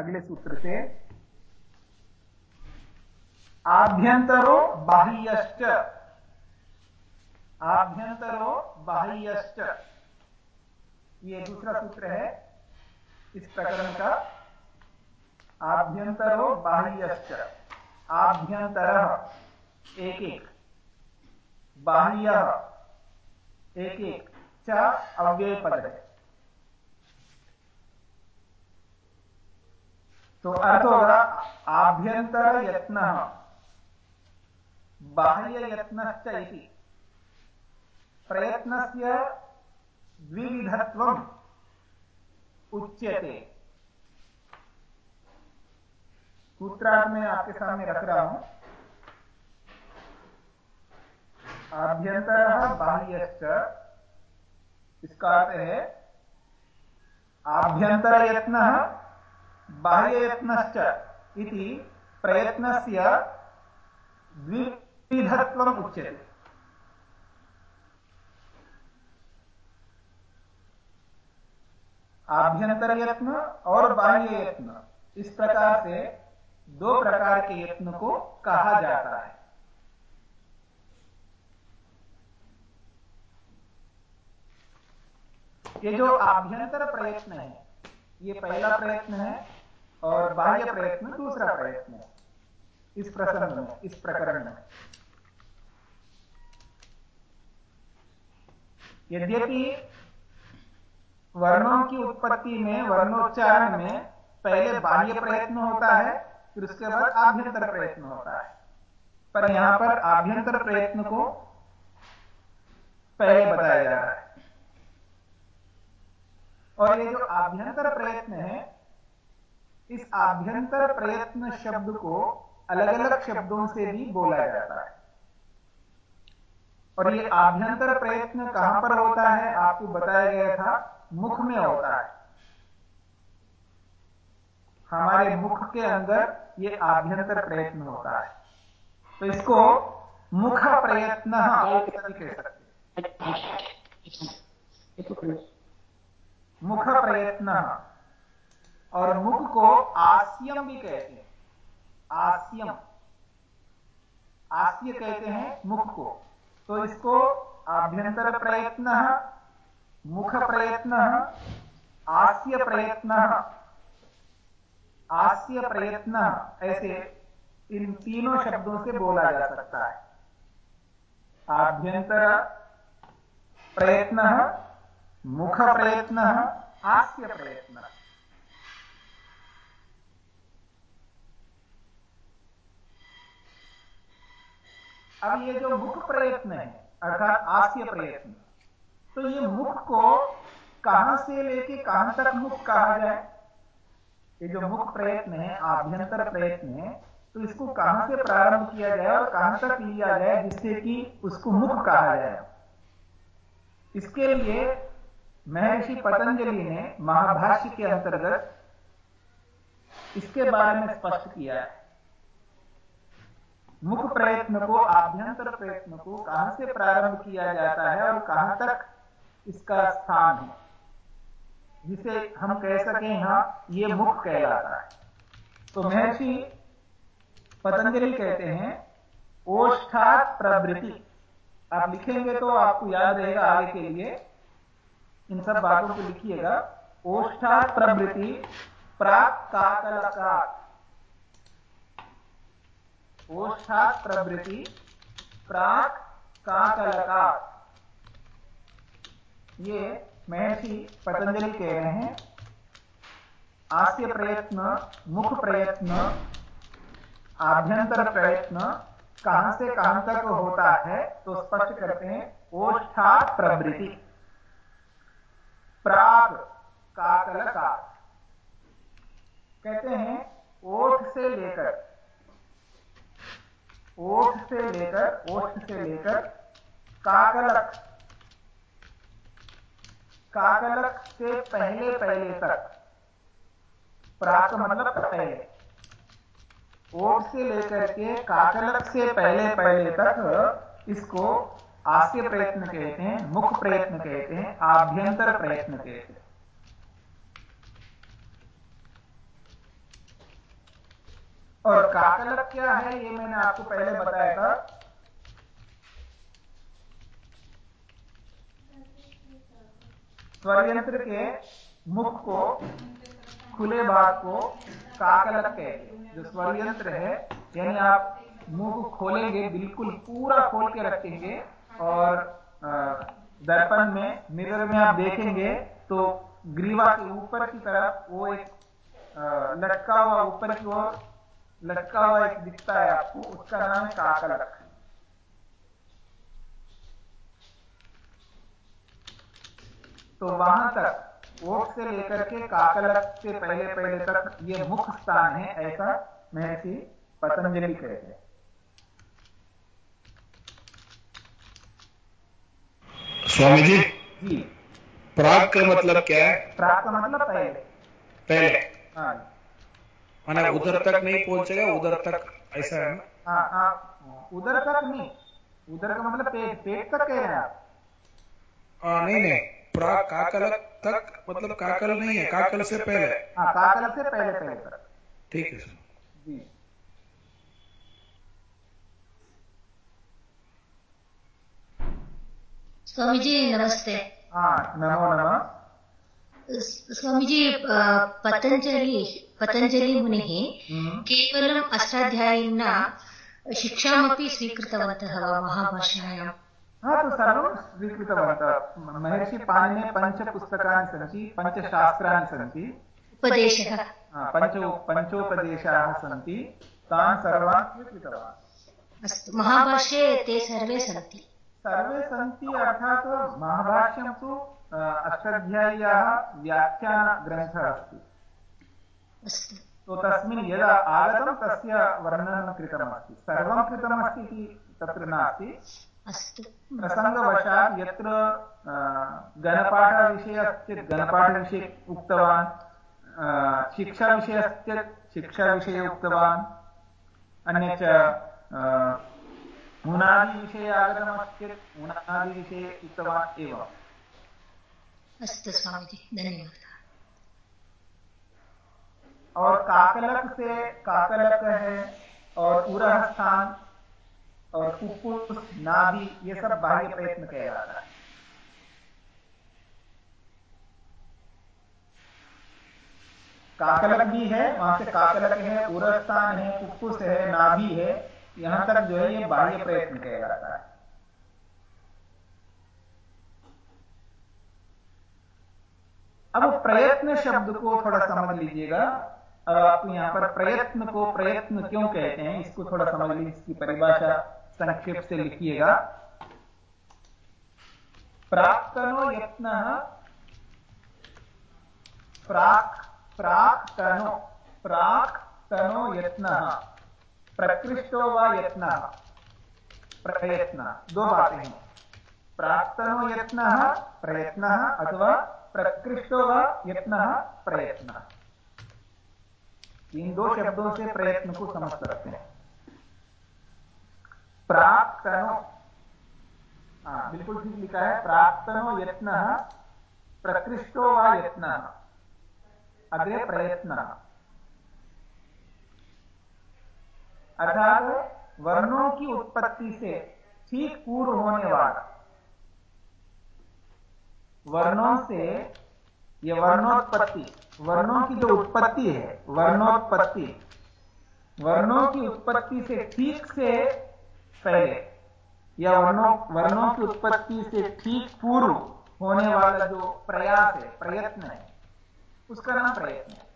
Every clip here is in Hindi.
अगले सूत्र से। आभ्यंतरो बाह्यश्च। आभ्यंतरो बाह्यश्च। ये दूसरा सूत्र है। इस प्रकरण का। आभ्यंतरो बाह्यश्च। आभ्यंतर। एक एक। बाह्य। एक एक। च अव्यय पद है तो अर्थ होगा आभ्यंतर यत्न, बाह्य यत्न प्रयत्न से द्विविधत्व उच्यते। सूत्रार्थ में आपके सामने रख रहा हूँ। आभ्यंतर बाह्यश्च, इसका अर्थ है आभ्यंतर यत्न बाह्य यत्नश्च इति प्रयत्नस्य द्विविधत्वम् उच्यते। आभ्यंतर यत्न और बाह्य यत्न इस प्रकार से दो प्रकार के यत्न को कहा जाता है। ये जो आभ्यंतर प्रयत्न है, ये पहला प्रयत्न है और बाह्य प्रयत्न दूसरा प्रयत्न इस प्रसंग में, इस प्रकरण में। यद्यपि वर्णों की उत्पत्ति में, वर्णोच्चारण में पहले बाह्य प्रयत्न होता है, फिर उसके बाद आभ्यंतर प्रयत्न होता है। पर यहाँ पर आभ्यंतर प्रयत्न को पहले बताया जा रहा है। और ये जो आभ्यंतर प्रयत्न है इस आभ्यंतर प्रयत्न शब्द को अलग अलग शब्दों से भी बोला जाता है। और ये आभ्यंतर प्रयत्न कहाँ पर होता है? आपको बताया गया था, मुख में होता है। हमारे मुख के अंदर ये आभ्यंतर प्रयत्न होता है। तो इसको मुख प्रयत्न कह सकते मुख प्रयत्न और मुख को आस्यम भी कहते हैं। आस्यम। आस्य कहते हैं मुख को। तो इसको आभ्यंतर प्रयत्न, मुख प्रयत्न, आस्य प्रयत्न आस्य प्रयत्न ऐसे इन तीनों शब्दों से बोला जा सकता है। आभ्यंतर प्रयत्न, मुख प्रयत्न हास्य प्रयत्न। अब ये जो मुख प्रयत्न है, अर्थात आस्य प्रयत्न तो ये मुख को कहाँ से लेके कहाँ तक मुख कहा जाए? ये जो मुख प्रयत्न है, आभ्यंतर प्रयत्न है तो इसको कहाँ से प्रारंभ किया जाए और कहाँ तक लिया जाए जिससे कि उसको मुख कहा जाए? इसके लिए महर्षि पतंजलि ने महाभाष्य के अंतर्गत इसके बारे में स्पष्ट किया है। मुख प्रयत्न को, आभ्यंतर प्रयत्न को कहाँ से प्रारंभ किया जाता है और कहाँ तक इसका स्थान है? जिसे हम कह सकें यहाँ, ये मुख कहलाता है। तो महर्षि पतंजलि कहते हैं, ओष्ठात प्रवृत्ति आप लिखेंगे तो आपको याद रहेगा आगे के लिए। इन सब बातों को लिखिएगा। ओष्ठा प्रवृत्ति प्राक काकलका ओष्ठा प्रवृत्ति प्राक काकलका ये महर्षि पतंजलि कह रहे हैं। आस्य प्रयत्न, मुख प्रयत्न, आभ्यंतर प्रयत्न, कहाँ से कहाँ तक होता है तो स्पष्ट करते हैं ओष्ठा प्रवृत्ति प्राग काकल का कहते हैं, ओठ से लेकर। ओठ से लेकर ओठ से लेकर काकलक। काकलक से पहले पहले तक। प्राक मतलब पहले। ओठ से लेकर के काकलक से पहले पहले तक इसको आस्य प्रयत्न कहते हैं, मुख प्रयत्न कहते हैं, आभ्यंतर प्रयत्न कहते हैं। और काकलक क्या है, ये मैंने आपको पहले बताया था। स्वर यंत्र के मुख को, खुले भाग को काकलक कहते जो स्वर यंत्र है, यानी आप मुँह खोलेंगे, बिल्कुल पूरा खोल के रखेंगे और दर्पण में, मिरर में आप देखेंगे तो ग्रीवा के ऊपर की तरफ़ वो एक लटका हुआ ऊपर की ओर लटका हुआ एक दिखता है आपको उसका नाम है काकलक। तो वहाँ तक ओट से लेकर के काकलक से पहले पहले तक ये मुख्य स्थान है ऐसा महर्षि पतंजलि कहते हैं। स्वामी जी जी। प्राग का मतलब क्या है? प्राग का मतलब पहले। पहले। हाँ माना उधर तक नहीं पहुंचेगा उधर तक ऐसा है ना? हाँ हाँ उधर तक नहीं उधर का मतलब पेट पेट तक कह रहे हैं आप। हाँ नहीं नहीं प्राग काकल तक मतलब काकल नहीं है काकल से पहले। हाँ काकल से पहले पहले तक। ठीक है सर। जी। स्वामी जी नमस्ते। हाँ नमो नमः। स्वामी जी पतंजलि पतंजलि मुनिः हम्म, केवलम् अष्टाध्यायिना शिक्षामपि स्वीकृतवन्तः वा महाभाष्यायाम्। हाँ तो सर्वं स्वीकृतवन्तः। महर्षि पाणिने पञ्चपुस्तकानि सन्ति पञ्चशास्त्राणि सन्ति। उपदेशः। पञ्च पञ्चोपदेशाः सन्ति। तान् सर्वान् स्वीकृतवान्। अस्तु महाभाष्ये ते सर्वे सन्ति। सर्वे सन्ति अर्थात् महाभाष्यं तु अष्टाध्याय्याः व्याख्यानग्रन्थः अस्ति। तो तस्मिन् यदा आगतं तस्य वर्णनं कृतमस्ति। सर्वं कृतमस्ति इति तत्र नास्ति। प्रसङ्गवशात् यत्र गणपाठविषये अस्ति गणपाठविषये उक्तवान् शिक्षाविषये अस्ति शिक्षाविषये उक्तवान् अन्यच्च उणादिविषये आगतमस्ति चेत् उणादिविषये उक्तवान् एव। अस्तु स्वामीजी धन्यवादः। और काकलक से काकलक है, और उरह स्थान और कुकुस, नाभि, ये सब बाह्य प्रयत्न कहलाता है काकलक भी है, वहाँ से काकलक है उरह स्थान है, कुकुस है, नाभि है, यहाँ तक जो है ये बाह्य प्रयत्न कहलाता है अब प्रयत्न शब्द को थोड़ा समझ लीजिएगा। अब आपको यहाँ पर प्रयत्न को प्रयत्न क्यों कहते हैं, इसको थोड़ा समझ लीजिए, इसकी परिभाषा संक्षेप से लिखिएगा। प्राक्तनो यत्न। प्राक प्राक्तनो प्राक्तनो यत्न। प्रकृष्टो व यत्न। प्रयत्न। दो बातें हैं। प्राक्तनो यत्न, प्रयत्न अथवा प्रकृष्टो व यत्न प्रयत्न। इन दो शब्दों से प्रयत्न को समझ सकते हैं। प्राक्तनो हाँ बिल्कुल ठीक लिखा है। प्राक्तनो यत्न, प्रकृष्टो व यत्न। अग्रे प्रयत्न। अर्थात वर्णों की उत्पत्ति से ठीक पूर्व होने वाला वर्णों से यह वर्णोत्पत्ति, वर्णों की जो उत्पत्ति है, वर्णोत्पत्ति, वर्णों की उत्पत्ति से ठीक से पहले, या वर्णों वर्णों की उत्पत्ति से ठीक पूर्व होने वाला जो प्रयास है, प्रयत्न है, उसका नाम प्रयत्न है।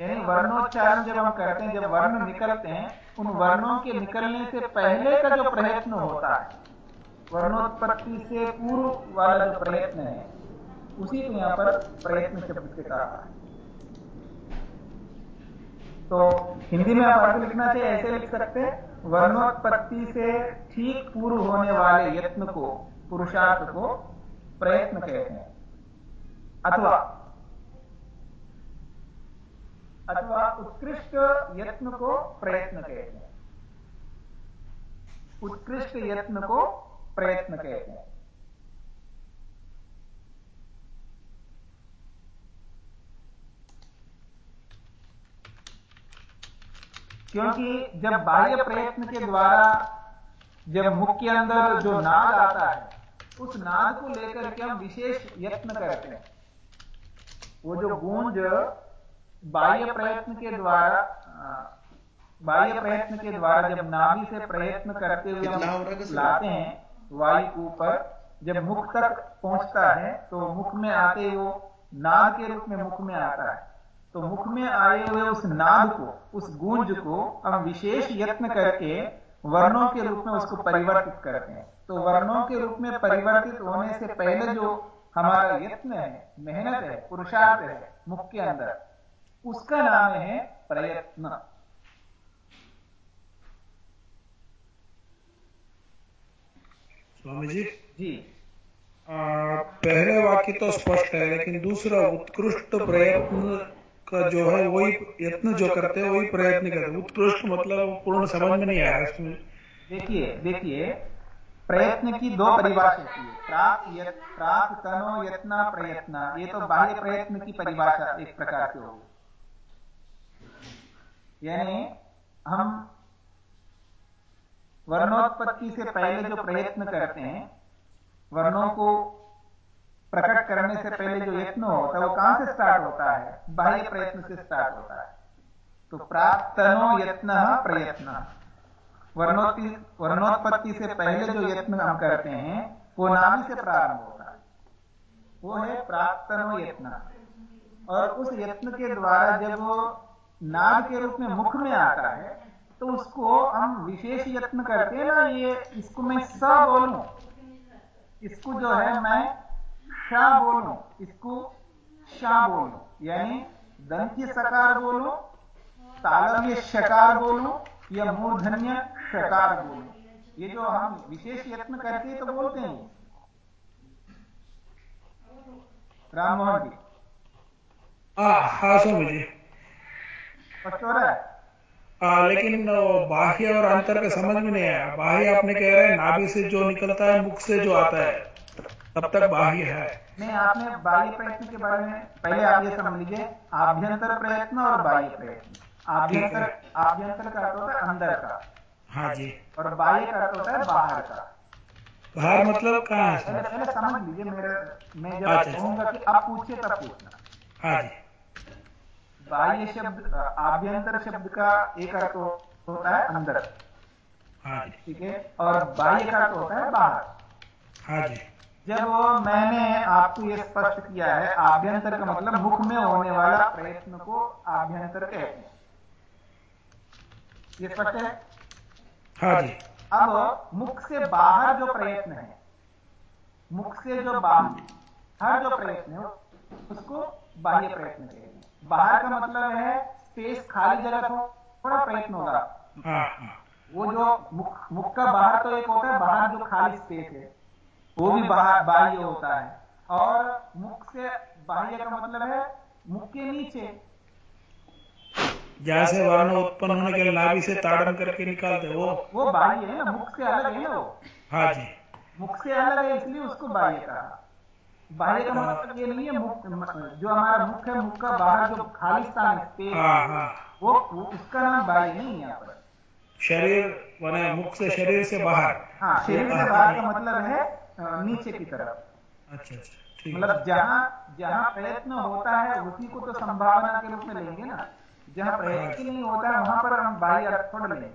यानी वर्णोच्चारण जब हम करते हैं, जब वर्ण निकलते हैं, उन वर्णों के निकलने से पहले का जो प्रयत्न होता है वर्णोत्पत्ति से पूर्व वाला जो प्रयत्न है, उसी को यहाँ पर प्रयत्न शब्द से कहा तो हिंदी में आप आगे लिखना चाहिए, ऐसे लिख सकते हैं, वर्णोत्पत्ति से ठीक पूर्व होने वाले यत्न को, पुरुषार्थ को प्रयत्न कहते हैं। अथवा अथवा उत्कृष्ट यत्न को प्रयत्न कहते हैं। उत्कृष्ट यत्न को प्रयत्न कहते हैं। क्योंकि जब बाह्य प्रयत्न के द्वारा जब मुख के अंदर जो नाद आता है उस नाद को लेकर के हम विशेष यत्न करते हैं। वो जो गूंज बाह्य प्रयत्न के द्वारा बाह्य प्रयत्न के द्वारा जब नाभि से प्रयत्न करते हुए हम लाते हैं वायु ऊपर जब मुख तक पहुँचता है तो मुख में आते वो नाद के रूप में मुख में आता है। तो मुख में आए हुए उस नाद को, उस गूंज को हम विशेष यत्न करके वर्णों के रूप में उसको परिवर्तित करते हैं। तो वर्णों के रूप में परिवर्तित होने से पहले जो हमारा यत्न है, मेहनत है, पुरुषार्थ है, मुख के अंदर, उसका नाम है प्रयत्न। स्वामी जी। जी। आ, पहले वाक्य तो स्पष्ट है लेकिन दूसरा उत्कृष्ट प्रयत्न का जो है वही यत्न जो करते हैं वही प्रयत्न करते उत्कृष्ट मतलब पूर्ण समझ में नहीं आया इसमें। देखिए देखिए प्रयत्न की दो परिभाषा की प्राक यत प्राक तनो यत्न प्रयत्न। ये तो बाह्य प्रयत्न की परिभाषा एक प्रकार की होगी। यानी हम वर्णोत्पत्ति से पहले जो प्रयत्न करते हैं, वर्णों को प्रकट करने से पहले जो यत्न होता है, वो कहाँ से स्टार्ट होता है? बाह्य प्रयत्न से स्टार्ट होता है। तो प्राप्तनो यत्न प्रयत्न। वर्णोत्पत्ति से पहले जो यत्न हम करते हैं, वो नाभि से प्रारंभ होता है। वो है प्राप्तनो यत्न। और उस यत्न के द्वारा जब वो नाभ के रूप में मुख में आता है तो उसको हम विशेष यत्न करते हैं ना ये इसको मैं स बोलूँ। इसको जो है मैं शाह बोलूँ। इसको शाह बोलूँ। यानी दंत्य सकार बोलूँ तालव्य शकार बोलूँ या मूर्धन्य शकार बोलूँ। ये जो हम विशेष यत्न करके तो बोलते हैं। राम मोहन जी। हाँ स्वामी जी स्पष्ट हो रहा है? आ, लेकिन बाह्य और अंतर का समझ में नहीं आया। बाह्य आपने कह रहे हैं नाभि से जो निकलता है मुख से जो आता है। तब तक बाह्य है। नहीं आपने बाह्य प्रयत्न के बारे में पहले आप ये समझ लीजिए आभ्यंतर प्रयत्न और बाह्य प्रयत्न। आभ्यंतर आभ्यंतर का अर्थ होता है अंदर का। हाँ जी। और बाह्य का अर्थ होता है बाहर का। बाहर मतलब कहाँ पहले समझ लीजिए मेरे मैं जब अच्छा। कहूँगा कि आप पूछिए तब पूछना। हाँ जी। बाह्य शब्द आभ्यंतर शब्द का एक अर्थ होता है अंदर। हाँ ठीक है? और बाह्य का अर्थ होता है बाहर। हाँ जी। जब मैंने आपको ये स्पष्ट किया है आभ्यंतर का मतलब मुख में होने वाला प्रयत्न को आभ्यंतर कहते हैं। ये स्पष्ट है? हाँ जी। अब मुख से बाहर जो प्रयत्न है मुख से जो बाहर हर जो प्रयत्न है उसको बाह्य प्रयत्न कहते हैं। बाहर का मतलब है स्पेस खाली जगह थोड़ा प्रयत्न होगा। हाँ हाँ। वो जो मुख मुख का बाहर तो एक होता है बाहर जो खाली स्पेस है वो भी बाहर बाह्य होता है। और मुख से बाह्य का मतलब है मुख के नीचे। जहाँ से वर्ण उत्पन्न होने के नाभि से ताड़न करके निकालते वो। वो बाह्य है ना मुख से अलग है ना वो। हाँ जी। मुख से अलग है इसलिए उसको बाह्य कहा। बाह्य का मतलब ये नहीं है मुख जो हमारा मुख है मुख का बाहर जो खाली स्थान है हाँ हाँ। वो, वो उसका नाम बाह्य नहीं है यहाँ पर। शरीर माने मुख से शरीर से बाहर। हाँ शरीर से बाहर। का मतलब है नीचे की तरफ़। अच्छा अच्छा मतलब जहाँ जहाँ प्रयत्न होता है उसी को तो संभावना के रूप में लेंगे ना। जहाँ प्रयत्न नहीं होता है वहाँ पर हम बाह्य अर्थ थोड़ा लेंगे।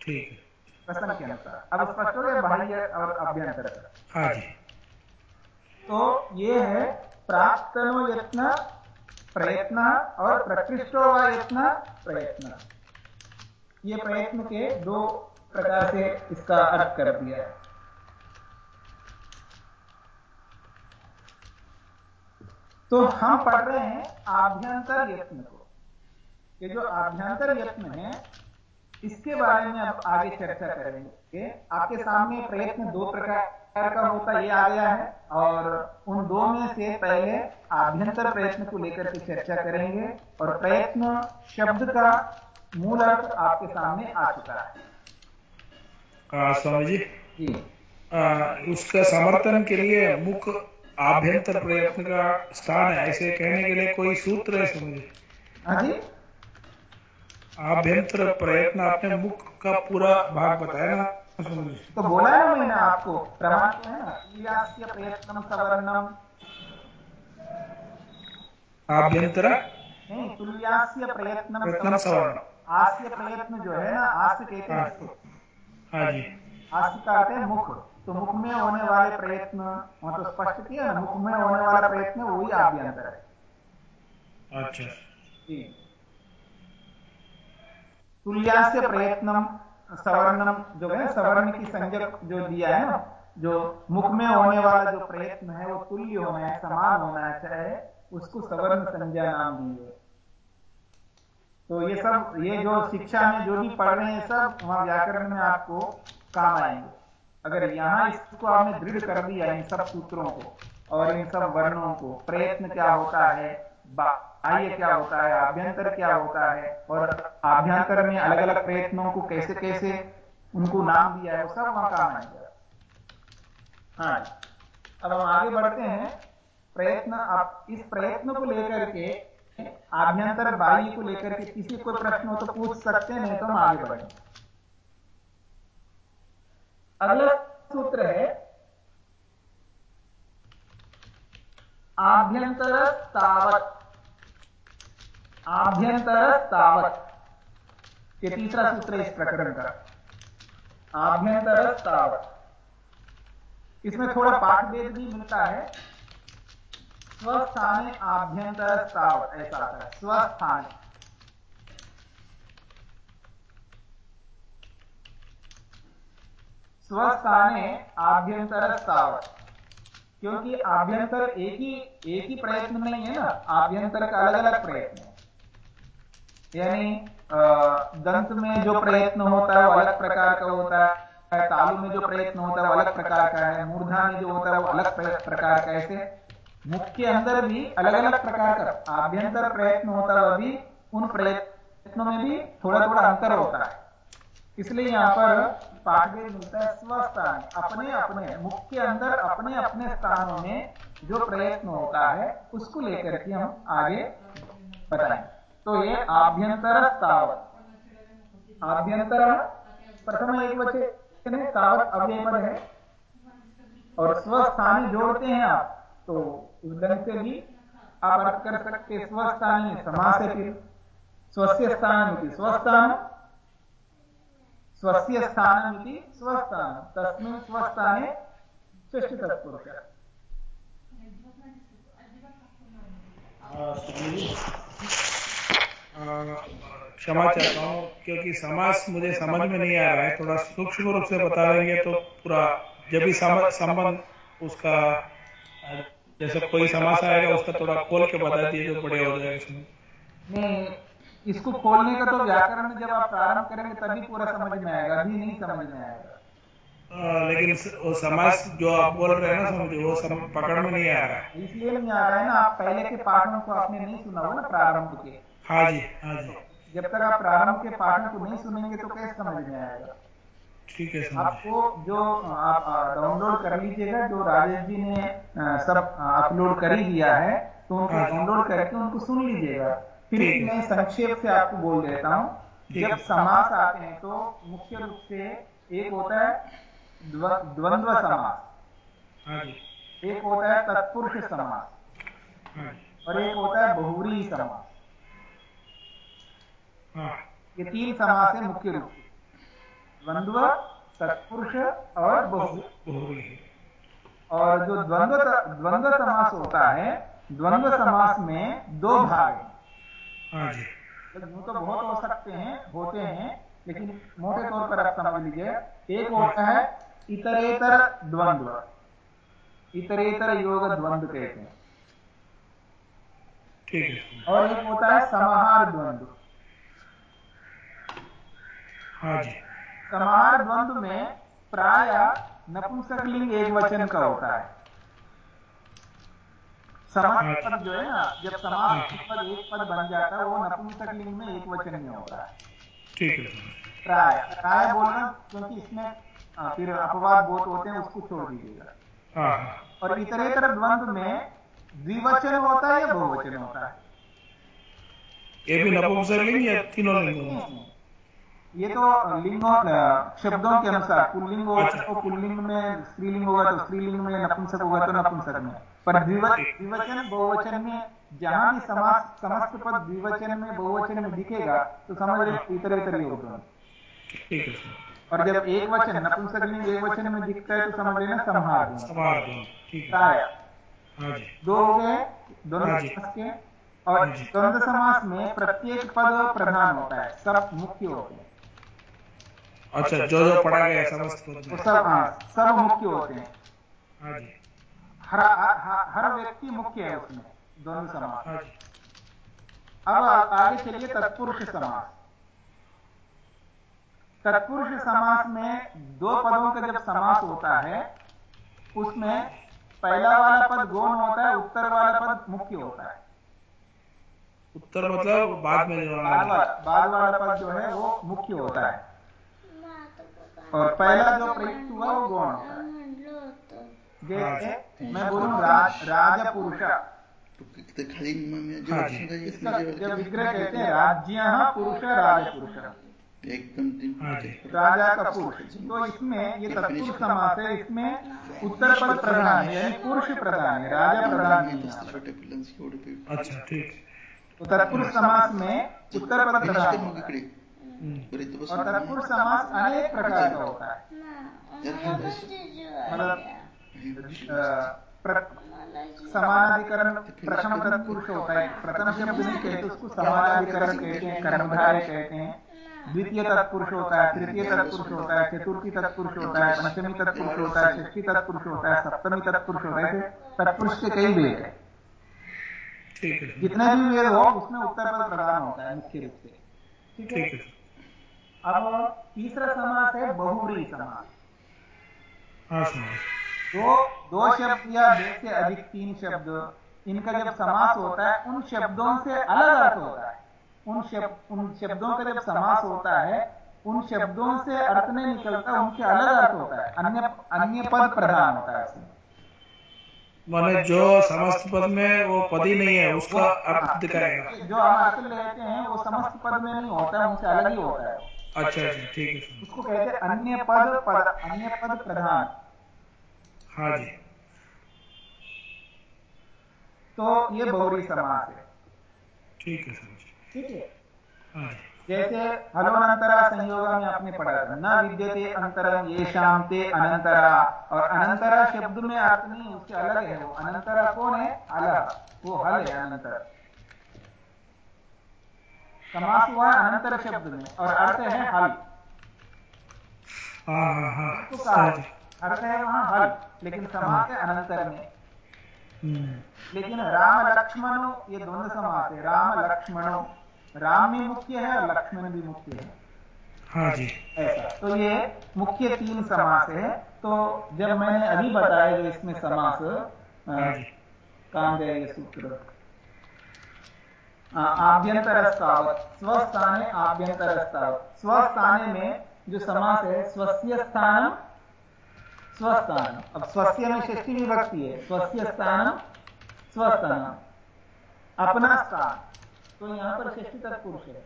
ठीक है। प्रश्न के अनुसार। अब स्पष्ट हो गया बाह्य और अभ्यंतर। का हाँ जी। तो ये है प्राप्तनो यत्न प्रयत्न और प्रकृष्टो व यत्न प्रयत्न। ये प्रयत्न के दो प्रकार से इसका अर्थ कर दिया है। तो हम पढ़ रहे हैं आभ्यंतर यत्न को। ये जो आभ्यंतर यत्न है, इसके बारे में अब आगे चर्चा करेंगे। आपके सामने प्रयत्न दो प्रकार का होता ये आ गया है। और उन दो में से पहले आभ्यंतर प्रयत्न को लेकर के चर्चा करेंगे और प्रयत्न शब्द का मूल अर्थ आपके सामने आ चुका है। स्वामी जी। उसका समर्थन के लिए मुख आभ्यंतर प्रयत्न का स्थान है ऐसे कहने के लिए कोई सूत्र है स्वामी जी? हाँ जी। आभ्यंतर प्रयत्न आपने मुख का पूरा भाग बताया ना। तो बोला है ना मैंने आपको प्रमाण तो है ना? तुल्यास्य प्रयत्न सवर्णम। आभ्यंतर नहीं तुल्यास्य प्रयत्न प्रयत्न सवर्ण आस्य प्रयत्न जो है ना आस्य कहते हैं इसको। हाँ जी। आस्य का अर्थ है मुख। तो मुख में होने वाले प्रयत्न मतलब स्पष्ट किया ना मुख में होने वाला प्रयत्न वही आभ्यंतर है। अच्छा। तुल्यास्य प्रयत्नम सवर्णम, जो है सवर्ण की संज्ञक जो दिया है ना, जो मुख में होने वाला जो प्रयत्न है, वो तुल्य होना है, समान होना चाहिए उसको सवर्ण संज्ञा नाम दिए। तो ये सब, ये जो शिक्षा में जो भी पढ़ रहे हैं सब, वहाँ व्याकरण में आपको काम आएँगे। अगर यहाँ इसको आपने दृढ़ कर दिया, इन सब सूत्रों को और इन सब वर्णों को, प्रयत्न क्या होता है बाह्य क्या होता है आभ्यंतर क्या होता है, और आभ्यंतर में अलग अलग प्रयत्नों को कैसे कैसे उनको नाम दिया है, वो सब वहाँ काम आएगा। हाँ अब हम आगे बढ़ते हैं। प्रयत्न, आप इस प्रयत्न को लेकर के आभ्यंतर बाह्य को लेकर के किसी कोई प्रश्न हो तो पूछ सकते हैं, नहीं तो हम आगे बढ़े अगला सूत्र है आभ्यंतर तावत। आभ्यंतर तावत। ये तीसरा सूत्र इस प्रकरण का। आभ्यंतर तावत। इसमें थोड़ा पाठ भेद भी मिलता है। स्वस्थाने आभ्यंतर तावत, ऐसा आता है। स्वस्थान। स्वस्थाने आभ्यंतर तावत। क्योंकि आभ्यंतर एक ही एक ही प्रयत्न नहीं है ना। आभ्यंतर का अलग अलग प्रयत्न है। यानी दंत में जो प्रयत्न होता है वो अलग प्रकार का होता है, तालु में जो प्रयत्न होता है वो अलग प्रकार का है, मूर्धा में जो होता है वो अलग प्रकार का ऐसे मुख के अंदर भी अलग अलग प्रकार का आभ्यंतर प्रयत्न होता है अभी उन प्रयत्नों में भी थोड़ा थोड़ा अंतर होता है। इसलिए यहाँ पर पाठभेद मिलता है स्वस्थान अपने अपने, मुख के अंदर अपने अपने स्थानों में जो प्रयत्न होता है, उसको लेकर के हम आगे बताएँ तो ये आभ्यंतर तावत। आभ्यंतर प्रथम एक वचन तावत अव्यय पद है। और स्वस्थानी जोड़ते हैं आप तो उस ढंग से भी आप अर्थ कर सकते स्वस्थानी समास स्वस्य स्थान स्वस्थान। स्वस्य स्थानमिति स्वस्थान। तस्मिन् स्वस्थाने षष्ठी तत्पुरुष क्षमा चाहता हूँ क्योंकि समास मुझे समझ में नहीं आ रहा है थोड़ा सूक्ष्म रूप से बता देंगे तो पूरा जब भी संबंध उसका जैसे कोई समास आएगा उसका थोड़ा खोल के बता दिए तो बढ़िया हो जाएगा इसमें। नहीं इसको खोलने का तो व्याकरण जब आप प्रारंभ करेंगे तभी पूरा समझ में आएगा अभी नहीं समझ में आएगा। आ, लेकिन वो समाज जो आप बोल रहे हैं ना समझिए वो सम, पकड़ में नहीं आ रहा। है इसलिए नहीं आ रहा है ना आप पहले के पाठों को आपने नहीं सुना हो ना प्रारंभ के। हाँ जी हाँ जी। जब तक आप प्रारंभ के पाठों को नहीं सुनेंगे तो कैसे समझ में आएगा? ठीक है आपको जो आप डाउनलोड कर लीजिएगा जो राजेश जी ने सब अपलोड कर ही दिया है तो उनको डाउनलोड करके उनको सुन लीजिएगा। फिर मैं संक्षेप से आपको बोल देता हूँ। जब समास आते हैं तो मुख्य रूप से एक होता है द्वंद्व समास। एक होता है तत्पुरुष समास। और एक होता है बहुरी समास। ये तीन समास है मुख्य रूप से। द्वंद्व तत्पुरुष और बहुरी और जो द्वंद्व द्वंद्व समास होता है द्वंद्व समास में दो भाग हैं। हाँ यूँ तो बहुत हो सकते हैं होते हैं लेकिन मोटे तौर पर आप समझ लीजिए एक होता है इतरेतर द्वंद्व। इतरेतर योग द्वंद्व कहते हैं। ठीक है। और एक होता है समाहार द्वंद्व। हाँ जी। समाहार द्वंद्व में प्राय नपुंसक लिंग एक वचन का होता है। समास पद जो है ना जब समास पद एक पद बन जाता है वो नपुंसक लिंग में एक वचन में होता है। ठीक है प्राय प्राय बोलना क्योंकि इसमें फिर अपवाद बहुत होते हैं उसको छोड़ दीजिएगा। हाँ और इतरेतर द्वंद्व में द्विवचन होता है या बहुवचन होता है? ये भी नपुंसकलिंग या तीनों लिंग ये तो लिंगों शब्दों के अनुसार पुल्लिंग होगा अच्छा। तो पुल्लिंग में स्त्रीलिंग होगा तो स्त्रीलिंग में नपुंसक होगा तो नपुंसक में। पर द्विवचन बहुवचन में जहाँ भी समास समस्त पद द्विवचन में बहुवचन में दिखेगा तो समझ रहे इतर इतर योग और जब एक वचन नपुंसकलिंग एक वचन में दिखता है तो समझ लेना संहार हाँ। दो हो गए दोनों हाँ के। और द्वंद्व समास में प्रत्येक पद प्रधान होता है सब मुख्य होते हैं। अच्छा जो जो पढ़ा गया समस्त सब हाँ सब मुख्य होते हैं। हाँ हर हर व्यक्ति मुख्य है उसमें द्वंद्व समास हाँ अब आगे चलिए तत्पुरुष समास तत्पुरुष समास में दो पदों का जब समास होता है उसमें पहला वाला पद गौण होता है उत्तर वाला पद मुख्य होता है। उत्तर मतलब बाद में बाद वाला पद जो है वो मुख्य होता है। और पहला जो प्रयुक्त हुआ वो गौण होता है जैसे मैं बोलूँ राज राज पुरुष। जब विग्रह कहते हैं राज्य पुरुष राज पुरुष एकदम हाँ राजा का पुरुष। तो इसमें ये तत्पुरुष समास है इसमें उत्तर पद प्रधान है यानी पुरुष प्रधान है राजा प्रधान नहीं अच्छा ठीक। तो तत्पुरुष समास में उत्तर पद प्रधान और तत्पुरुष समास अनेक प्रकार का होता है। मतलब समानाधिकरण प्रथम तत्पुरुष होता है? प्रथम शब्द नहीं कहते उसको समानाधिकरण कहते हैं कर्मधारय कहते। हैं। द्वितीय तत्पुरुष होता है तृतीय तत्पुरुष होता है चतुर्थी तत्पुरुष होता है पंचमी तत्पुरुष होता है षष्ठी तत्पुरुष होता है सप्तमी तत्पुरुष होता है तत्पुरुष के कई वेद है। जितने भी वेद हो उसमें उत्तर पद प्रधान होता है मुख्य रूप से। ठीक है। अब तीसरा समास है बहुब्री समास। हाँ, दो दो शब्द या दो से अधिक तीन शब्द इनका जब समास होता है उन शब्दों से अलग अर्थ होता है। उन शब्द उन शब्दों का जब समास होता है उन शब्दों से अर्थ नहीं निकलता उनके अलग अर्थ होता है। अन्य अन्य पद प्रधान होता है। उसमें माने जो समस्त पद में वो पद ही नहीं है उसका अर्थ दिखाएगा। जो हम अर्थ लेते हैं वो समस्त पद में नहीं होता है उनसे अलग ही होता है। अच्छा अच्छा ठीक है उसको कहते हैं अन्य पद पद अन्य पद प्रधान। हाँ जी। तो ये बहुरी समास है। ठीक है सर ठीक है? हाँ। जैसे हलोनंतरा संयोग में आपने पढ़ा था न विद्यते अंतरम ये शांते अनंतरा। और अनंतरा शब्द में नहीं उससे अलग है वो। अनंतरा कौन है? अलग। वो हल है अनंतर। समास हुआ अनंतर शब्द में और अर्थ है हल। हाँ, हाँ, अर्थ है वहाँ हल लेकिन समास है अनंतर में। हम्म। लेकिन राम लक्ष्मणो ये दोनों समास है। राम लक्ष्मणो राम भी मुख्य है और लक्ष्मण भी मुख्य है। हाँ जी। ऐसा। तो ये मुख्य तीन समास है। तो जब मैंने अभी बताया जो इसमें समास हाँ कहाँ गए सूत्र। आभ्यंतर स्वस्थाने आभ्यंतर स्वस्थाने में जो समास है स्वस्य स्थान स्वस्थान अब स्वस्य में षष्ठी विभक्ति है। स्वस्य स्थान स्वस्थान अपना स्थान। तो यहाँ पर षष्ठी तत्पुरुष है।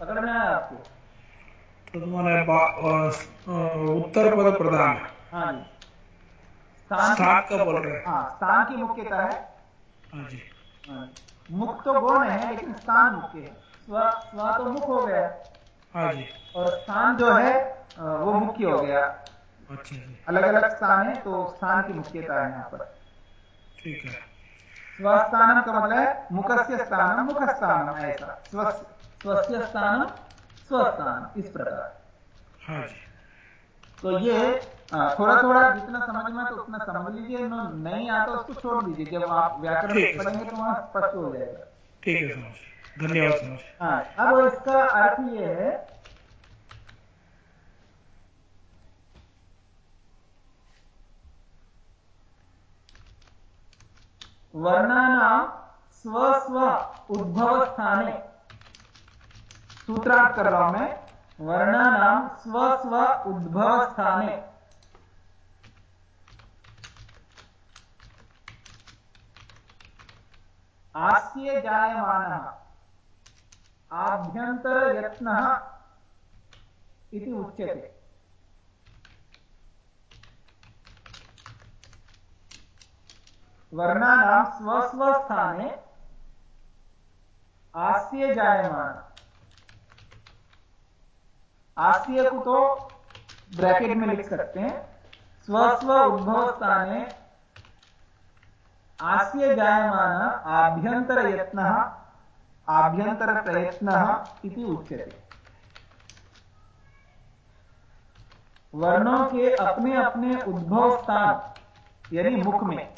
पकड़ में आया आपको तो तुम्हारे उत्तर पद प्रधान हाँ जी। स्थान का बोल रहे हाँ। स्थान की मुख्यता है। हाँ जी। हाँ। मुख तो गौण है लेकिन स्थान मुख्य है। स्व स्व तो मुख हो गया। हाँ जी। और स्थान जो है वो मुख्य हो गया। अच्छा अलग अलग स्थान है तो स्थान की मुख्यता है यहाँ पर। ठीक है। स्वस्थान का मतलब है मुख से स्थान मुख स्थान ऐसा। स्वस्थ स्थान स्वस्थान इस प्रकार। हाँ तो ये थोड़ा थोड़ा जितना समझ में तो उतना समझ लीजिए नहीं आता उसको छोड़ दीजिए जब आप व्याकरण पढ़ेंगे तो वहाँ स्पष्ट हो जाएगा। ठीक है धन्यवाद हाँ अब इसका अर्थ ये है वर्णानाम स्व स्व उद्भव स्थाने सूत्रार्थ कर रहा हूँ मैं। वर्णानाम स्व स्व उद्भव स्थाने आस्य जायमानः। आभ्यन्तरयत्नः इति उच्यते। वर्णानां स्वस्वस्थाने आस्य जायमान। आस्य को तो ब्रैकेट में लिख सकते हैं। स्व स्व उद्भव स्थाने आस्य जायमान आभ्यंतर यत्न आभ्यंतर प्रयत्न इति उच्यते। वर्णों के अपने अपने उद्भव स्थान, यानी मुख में।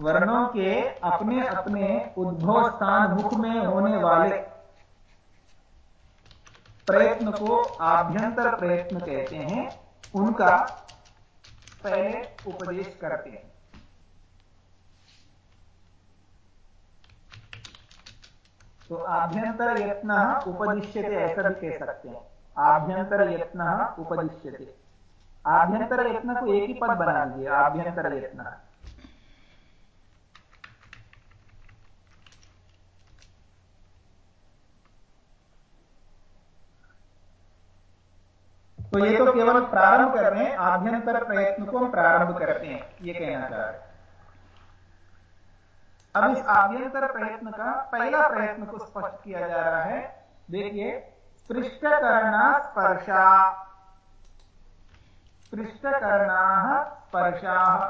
वर्णों के अपने अपने उद्भव स्थान मुख में होने वाले प्रयत्न को आभ्यंतर प्रयत्न कहते हैं। उनका पहले उपदेश करते हैं। तो आभ्यंतर यत्न उपदिश्यते ऐसा भी कह सकते हैं। आभ्यंतर यत्न उपदिश्यते। आभ्यंतर यत्न को एक ही पद बना दीजिए आभ्यंतर यत्न। तो ये तो केवल प्रारंभ कर रहे हैं, आभ्यंतर प्रयत्न को हम प्रारंभ करते हैं, ये कहना चाह रहे अब इस आभ्यंतर प्रयत्न का पहला प्रयत्न को स्पष्ट किया जा रहा है। देखिए पृष्ठ करना स्पर्शा। पृष्ठ करना स्पर्शा।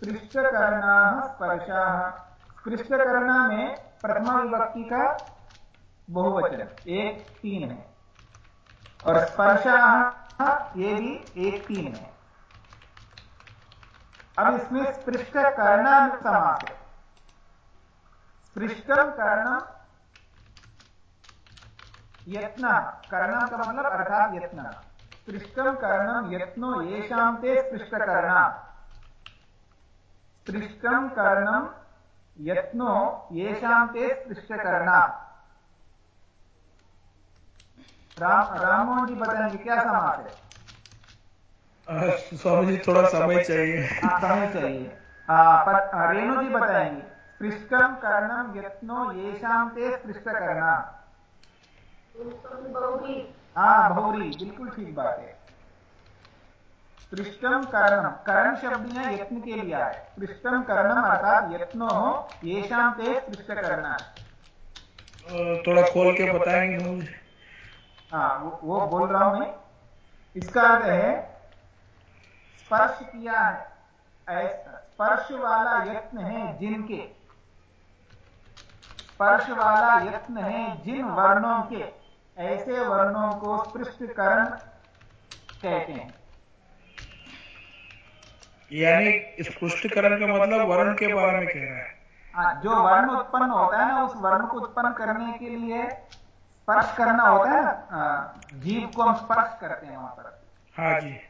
पृष्ठ करना स्पर्शा। पृष्ठ करना में प्रथमा विभक्ति का बहुवचन एक तीन है। और स्पर्शा ये भी एक तीन है। अब इसमें स्पृष्ट करना समास है। स्पृष्टम कर्ण यत्न। कर्ण का मतलब अर्थात यत्न। स्पृष्टम कर्णम यत्नो येषाम ते स्पृष्ट करना। स्पृष्टम कर्णम यत्नो येषाम ते स्पृष्ट करना। राम, राममोहन जी बताएँगे क्या समास है? स्वामी जी थोड़ा समय चाहिए। हाँ, समय चाहिए। रेणु जी बताएँगे। स्पृष्टम कर्णम यत्नो येषाम ते स्पृष्ट करना हाँ बहुरी बिल्कुल ठीक बात है। पृष्ठम कर्णम कर्ण शब्द यहाँ यत्न के लिए आए। पृष्ठम कर्णम अर्थात यत्नो हो येषाम ते स्पृष्ट करना थोड़ा खोल के बताएँगे। हाँ वो, वो बोल रहा हूँ मैं। इसका अर्थ है स्पर्श किया है। स्पर्श वाला यत्न है जिनके। स्पर्श वाला यत्न है जिन वर्णों के। ऐसे वर्णों को स्पृष्टकरण कहते हैं। यानी स्पृष्टकरण का मतलब वर्ण के बारे में कह रहा है। हाँ जो वर्ण उत्पन्न होता है ना उस वर्ण को उत्पन्न करने के लिए स्पर्श करना होता है ना? जीव को हम स्पर्श करते हैं वहाँ पर। हाँ जी।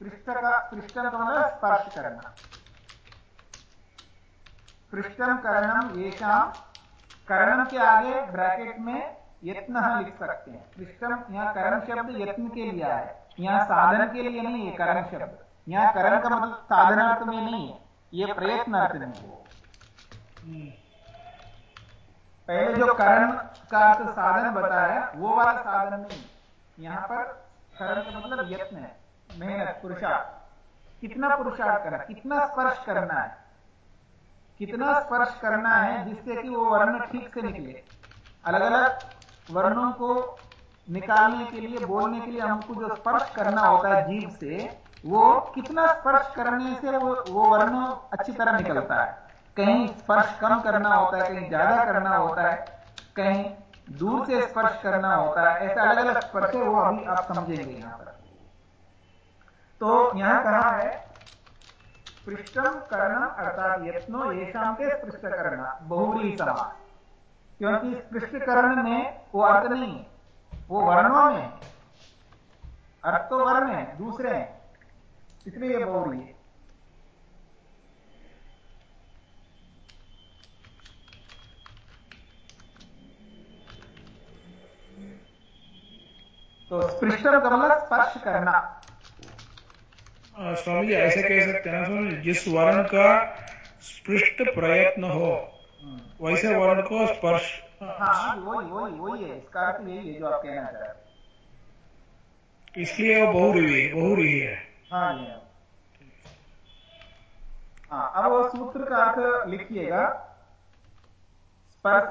पृष्ठ का पृष्ठम का मतलब स्पर्श करना। पृष्ठम करणम येषाम करणम के आगे ब्रैकेट में यत्न लिख सकते हैं। पृष्ठम यहाँ करण शब्द यत्न के लिए है। यहाँ साधन के लिए नहीं है करण शब्द। यहाँ करण का मतलब साधनार्थ में नहीं है। ये प्रयत्न अर्थ में पहले जो करण का अर्थ साधन बताया, वो वाला साधन नहीं यहाँ पर करण का मतलब यत्न है। मेहनत पुरुषार्थ। कितना पुरुषार्थ करना कितना स्पर्श करना है? कितना स्पर्श करना है जिससे कि वो वर्ण ठीक से निकले? अलग अलग वर्णों को निकालने के लिए बोलने के लिए हमको जो स्पर्श करना होता है जीव से वो कितना स्पर्श करने से वो वो वर्ण अच्छी तरह निकलता है? कहीं स्पर्श कम करना होता है कहीं ज़्यादा करना होता है कहीं दूर से स्पर्श करना होता है ऐसा अलग अलग स्पर्श है वो अभी आप समझेंगे यहाँ पर। तो यहाँ कहा है पृष्ठम करण अर्थात यत्नो येषाम के स्पृष्ट करना बहुरी समास क्योंकि स्पृष्टकरण में वो अर्थ नहीं है, वो वर्णों में अर्थ तो वर्ण है, दूसरे हैं, इसलिए बहुरी है। तो स्पृष्टम का मतलब स्पर्श करना। स्वामी जी ऐसे कह सकते हैं स्वामी जिस वर्ण का स्पृष्ट प्रयत्न हो वैसे वर्ण को स्पर्श। हाँ वही वही वही है इसका अर्थ यही है जो आप कहना चाह रहे इसलिए वो बहुरी बहुरी है हाँ। जी हाँ। अब सूत्र का अर्थ लिखिएगा। स्पर्श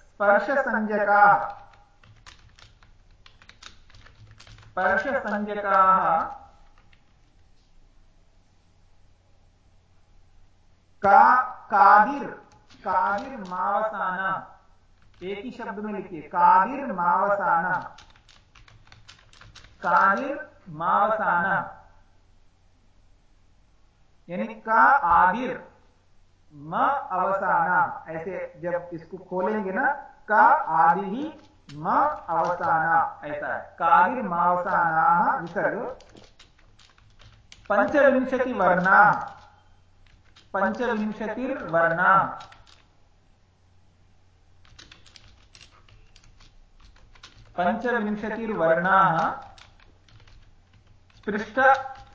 स्पर्श संज्ञका। स्पर्श संज्ञका। का कादिर कादिर मावसाना। एक ही शब्द में लिखिए, कादिर मावसाना। कादिर मावसाना। यानी का आदिर, म अवसाना। ऐसे जब इसको खोलेंगे ना, का आदि ही म अवसाना। ऐसा है। कादिर मावसाना विसर्ग पंचविंशति वर्णा। पंचविंशतिर्वर्णा पञ्चविंशतिर्वर्णाः स्पृष्ट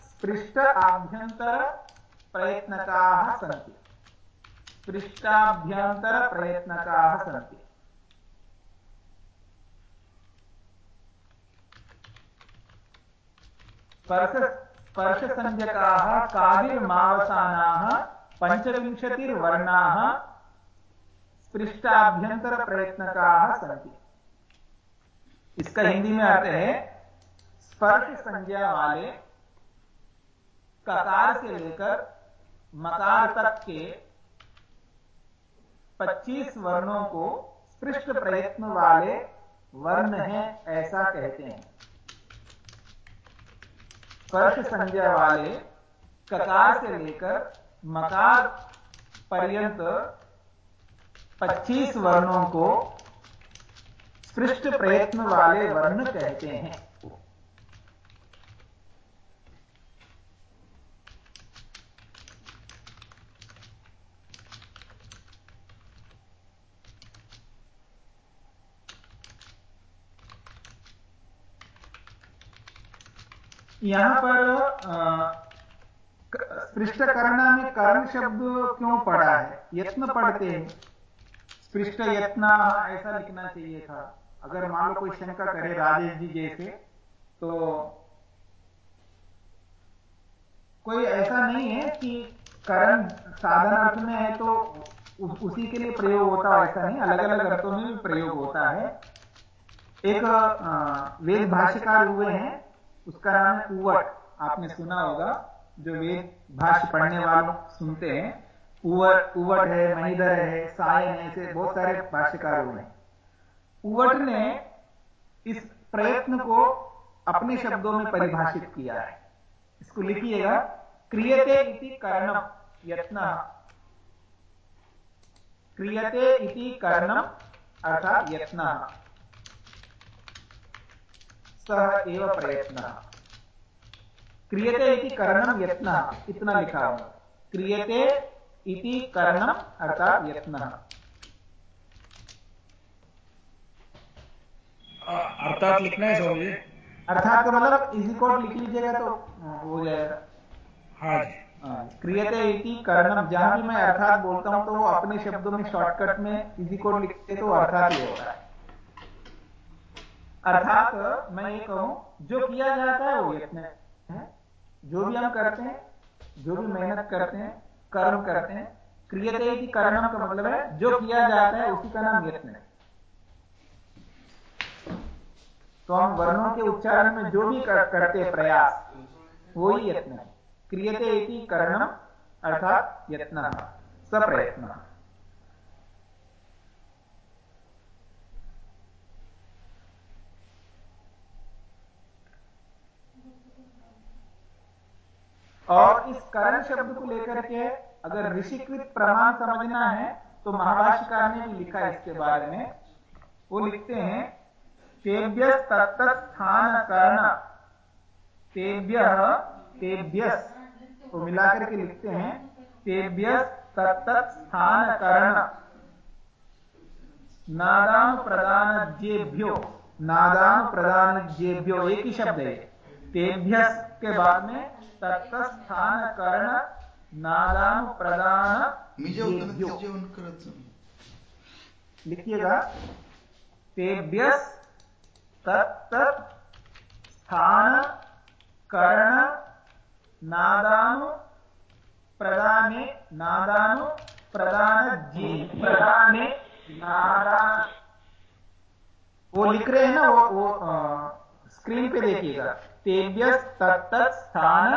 स्पृष्ट आभ्यन्तरप्रयत्नकाः सन्ति। स्पृष्टाभ्यन्तरप्रयत्नकाः सन्ति। स्पर्श स्पर्शसंज्ञकाः कादिर्मावसानाः पञ्चविंशतिर्वर्णाः स्पृष्टाभ्यन्तरप्रयत्नकाः सन्ति। इसका हिंदी में अर्थ है स्पर्श संज्ञा वाले ककार से लेकर मकार तक के 25 वर्णों को स्पृष्ट प्रयत्न वाले वर्ण हैं ऐसा कहते हैं। स्पर्श संज्ञा वाले ककार से लेकर मकार पर्यंत 25 वर्णों को स्पृष्ट प्रयत्न वाले वर्ण कहते हैं। यहाँ पर स्पृष्ट करना में कर्ण शब्द क्यों पड़ा है? यत्न पढ़ते हैं। स्पृष्ट यत्न ऐसा लिखना चाहिए था। अगर मान लो कोई शंका करे राजेश जी जैसे तो कोई ऐसा नहीं है कि करण साधन अर्थ में है तो उसी के लिए प्रयोग होता है, ऐसा नहीं। अलग अलग अर्थों में भी प्रयोग होता है। एक वेद भाष्यकार हुए हैं। उसका नाम है उवट आपने सुना होगा। जो वेद भाष्य पढ़ने वालों सुनते हैं उवट उवट है, महीधर है सायन है, ऐसे बहुत सारे भाष्यकार हुए हैं उवट ने इस प्रयत्न को अपने शब्दों में परिभाषित किया है। इसको लिखिएगा, क्रियते इति कर्णम यत्न। क्रियते इति कर्णम अर्थात यत्न। सह एव प्रयत्न। क्रियते इति कर्णम यत्न इतना लिखा हुआ। क्रियते इति कर्णम अर्थात यत्न। अर्थात लिखना है स्वामी अर्थात का मतलब इजी कोड लिख लीजिएगा तो हो जाएगा। हाँ जी। हाँ, क्रियते इति करणम जहाँ भी मैं अर्थात बोलता हूँ तो वो अपने शब्दों में शॉर्टकट में इजी कोड लिखते तो अर्थात ही होता है। अर्थात मैं ये कहूँ जो किया जाता है वो यत्न है। जो भी हम करते हैं जो भी मेहनत करते हैं कर्म करते हैं क्रियते इति करणम का मतलब है जो किया जाता है उसी का नाम यत्न है। तो हम वर्णों के उच्चारण में जो भी कर, करते प्रयास वो ही यत्न है। क्रियते करणम अर्थात यत्न सप्रयत्न। और इस करण शब्द को लेकर के अगर ऋषिकृत प्रमाण समझना है तो महाभाष्यकार ने भी लिखा इसके बारे में। वो लिखते हैं, तेभ्य तत्स्थान कर्ण। तेभ्य, तेभ्यस। तो मिलाकर के लिखते हैं, तेभ्य तत्स्थान कर्ण। नादान प्रदान जेभ्यो। नादान प्रदान जेभ्यो। एक ही शब्द है। तेभ्य के बाद में तत्स्थान कर्ण नादान प्रदान लिखिएगा तेभ्यस तत्त स्थान करण नादानु प्रदाने नादानु प्रदान जी प्रदाने नादान वो लिख रहे हैं ना वो वो स्क्रीन पे देखिएगा। तेभ्य तत्त स्थान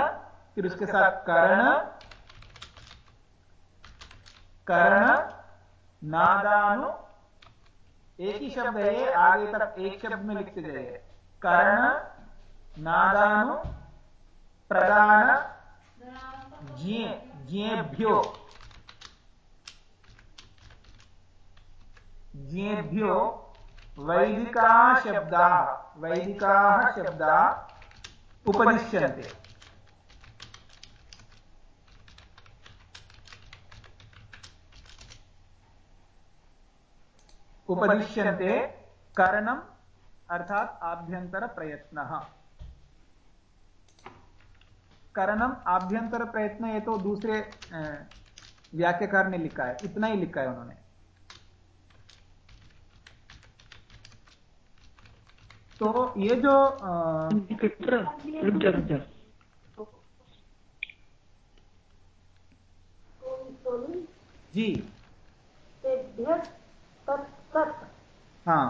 फिर उसके साथ कर्ण कर्ण, नादानु, एक ही शब्द है आगे तक एक शब्द में लिखते जाइए कर्ण, नादानु, प्रदान जिये जियेभ्यो जियेभ्यो वैदिका शब्दा वैदिका शब्दा उपदिश्यन्ते उपदिश्यन्ते करणम अर्थात आभ्यंतर प्रयत्न करणम आभ्यंतर प्रयत्न ये तो दूसरे व्याख्याकार ने लिखा है। इतना ही लिखा है उन्होंने। तो ये जो जी। हाँ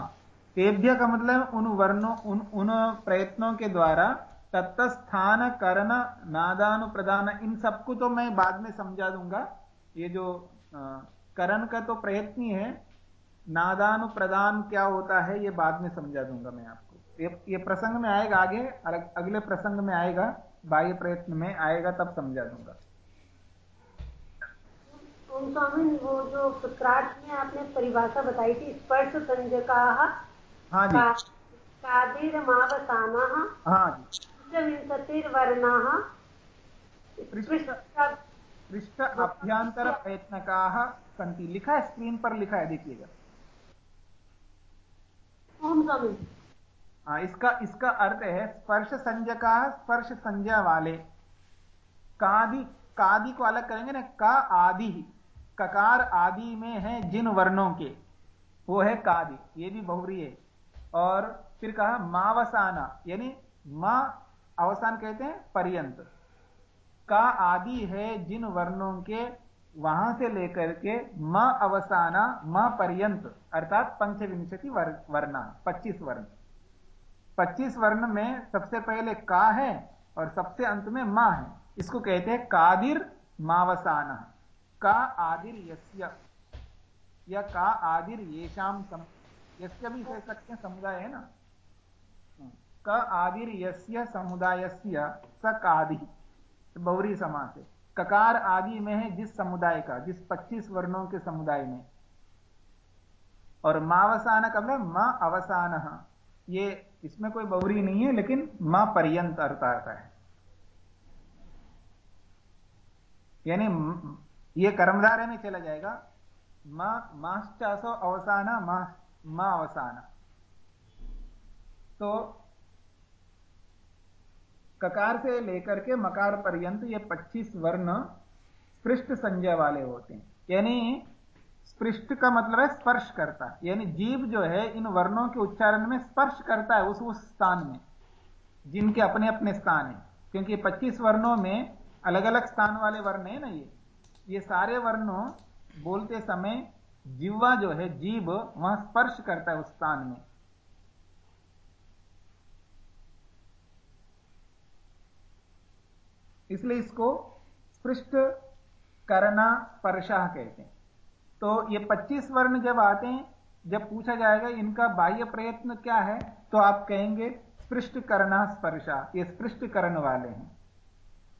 तेभ्य का मतलब उन वर्णों उन उन प्रयत्नों के द्वारा तत्स्थान करण नादानुप्रदान इन सबको तो मैं बाद में समझा दूँगा। ये जो करण का तो प्रयत्न ही है नादानुप्रदान क्या होता है ये बाद में समझा दूँगा मैं आपको। ये, ये प्रसंग में आएगा आगे अगले प्रसंग में आएगा बाह्य प्रयत्न में आएगा तब समझा दूँगा। स्वामी वो जो सुक्राट में आपने परिभाषा बताई थी स्पर्श संजका हाँ जी। कादिर्मावसानः हाँ जी। पृष्ठ अभ्यंतर प्रयत्नकाः सन्ति। लिखा है स्क्रीन पर लिखा है देखिएगा। हाँ इसका इसका अर्थ है स्पर्श संजका स्पर्श संज्ञा वाले। कादि कादि को अलग करेंगे ना, का आदि। ककार आदि में है जिन वर्णों के। वो है कादि, ये भी बहुरी है। और फिर कहा, मावसाना, यानी माँ अवसान कहते हैं, पर्यंत। का आदि है जिन वर्णों के, वहाँ से लेकर के म अवसाना, म पर्यंत, अर्थात पंचविंशति वर्ण, पच्चीस वर्ण। पच्चीस वर्ण में सबसे पहले का है और सबसे अंत में मा है। इसको कहते हैं कादिर मावसान। का आदिर यस्य। या का आदिर येषाम सम, यस्य भी कह सकते हैं समुदाय है ना? क आदिर यस्य समुदायस्य स कादि। बहुरी समास है। ककार आदि में है जिस समुदाय का, जिस 25 वर्णों के समुदाय में। और मावसान का मतलब माँ अवसान। ये इसमें कोई बहुरी नहीं है, लेकिन माँ पर्यंत अर्थ आता है। यानी ये कर्मधारे में चला जाएगा, माँ माश्चासो अवसान, मा अवसाना। तो ककार से लेकर के मकार पर्यंत ये 25 वर्ण स्पृष्ट संजय वाले होते हैं। यानी स्पृष्ट का मतलब है स्पर्श करता यानी जीव जो है, इन वर्णों के उच्चारण में स्पर्श करता है उस उस स्थान में, जिनके अपने अपने स्थान है। क्योंकि 25 वर्णों में अलग अलग स्थान वाले वर्ण है ना ये। ये सारे वर्णों बोलते समय जिवा जो है, जीव, वहाँ स्पर्श करता है उस स्थान में। इसलिए इसको स्पृष्ट करना स्पर्शा कहते हैं। तो ये 25 वर्ण जब आते हैं, जब पूछा जाएगा इनका बाह्य प्रयत्न क्या है तो आप कहेंगे स्पृष्ट करना स्पर्शा। ये स्पृष्ट करण वाले हैं।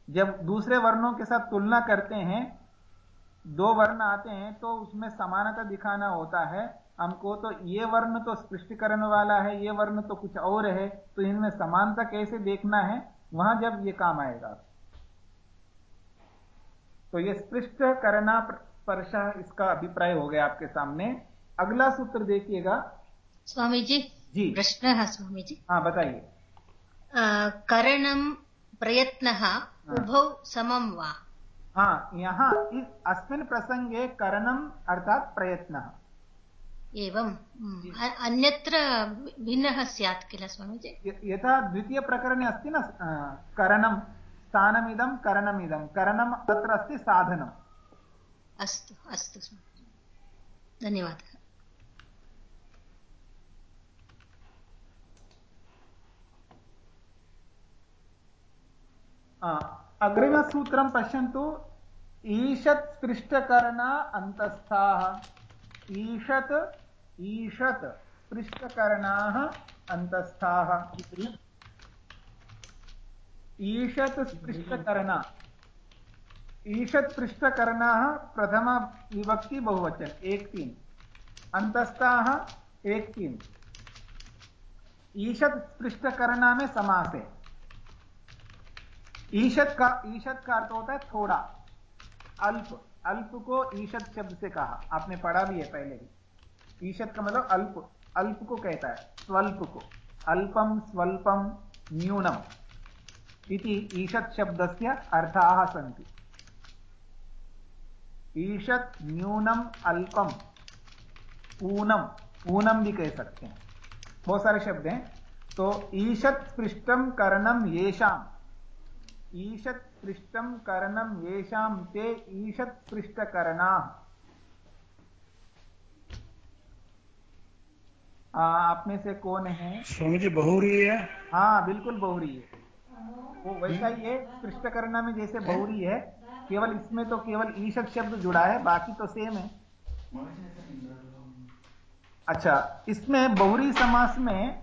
जब दूसरे वर्णों के साथ तुलना करते हैं, दो वर्ण आते हैं तो उसमें समानता दिखाना होता है। हमको तो ये वर्ण तो स्पष्टीकरण वाला है, ये वर्ण तो कुछ और है तो इनमें समानता कैसे देखना है? वहाँ जब ये काम आएगा। तो ये स्पृष्ट करना स्पर्शा इसका अभिप्राय हो गया आपके सामने। अगला सूत्र देखिएगा। स्वामी जी। जी प्रश्न है स्वामी जी हाँ बताइए। करणम प्रयत्न उभौ समम वा। हाँ यहाँ इस अस्मिन् प्रसङ्गे करणम् अर्थात् प्रयत्नः। एवम् हम्म, अन्यत्र भिन्नः स्यात् किल स्वामीजि? य- यथा द्वितीयप्रकरणे अस्ति न अ, करणं स्थानमिदं करणमिदं। करणं तत्र अस्ति साधनम्। अस्तु अस्तु धन्यवादः। अग्रिमसूत्रं पश्यन्तु। ईषत् स्पृष्टकरण अन्तस्थाः। ईषत् ईषत् स्पृष्टकरणाः अन्तस्थाः। ईषत् स्पृष्टकरण। ईषत् पृष्ठकरणाः प्रथम विभक्ति बहुवचन, एक तीन। अंतस्थाः एक तीन। ईषत् स्पृष्टकरणा में समास है। ईशत का ईशत का अर्थ होता है थोड़ा। अल्प अल्प को ईशत शब्द से कहा। आपने पढ़ा भी है पहले भी। ईशत का मतलब अल्प अल्प को कहता है, स्वल्प को। अल्पम स्वल्पम न्यूनम। इति ईशत शब्दस्य अर्थाः सन्ति। ईशत न्यूनम अल्पम। ऊनम। ऊनम भी कह सकते हैं। बहुत सारे शब्द हैं। तो ईशत पृष्ठम करणम येषाम। ईशत् स्पृष्टं करणं येषां ते ईशत् स्पृष्टकरणाः आप में से कौन है? स्वामी जी बहुरी है। हाँ बिल्कुल बहुरी है। वो वैसा ही है स्पृष्टकरणा में जैसे बहुरी है। केवल इसमें तो केवल ईशत शब्द जुड़ा है, बाकी तो सेम है। अच्छा इसमें बहुरी समास में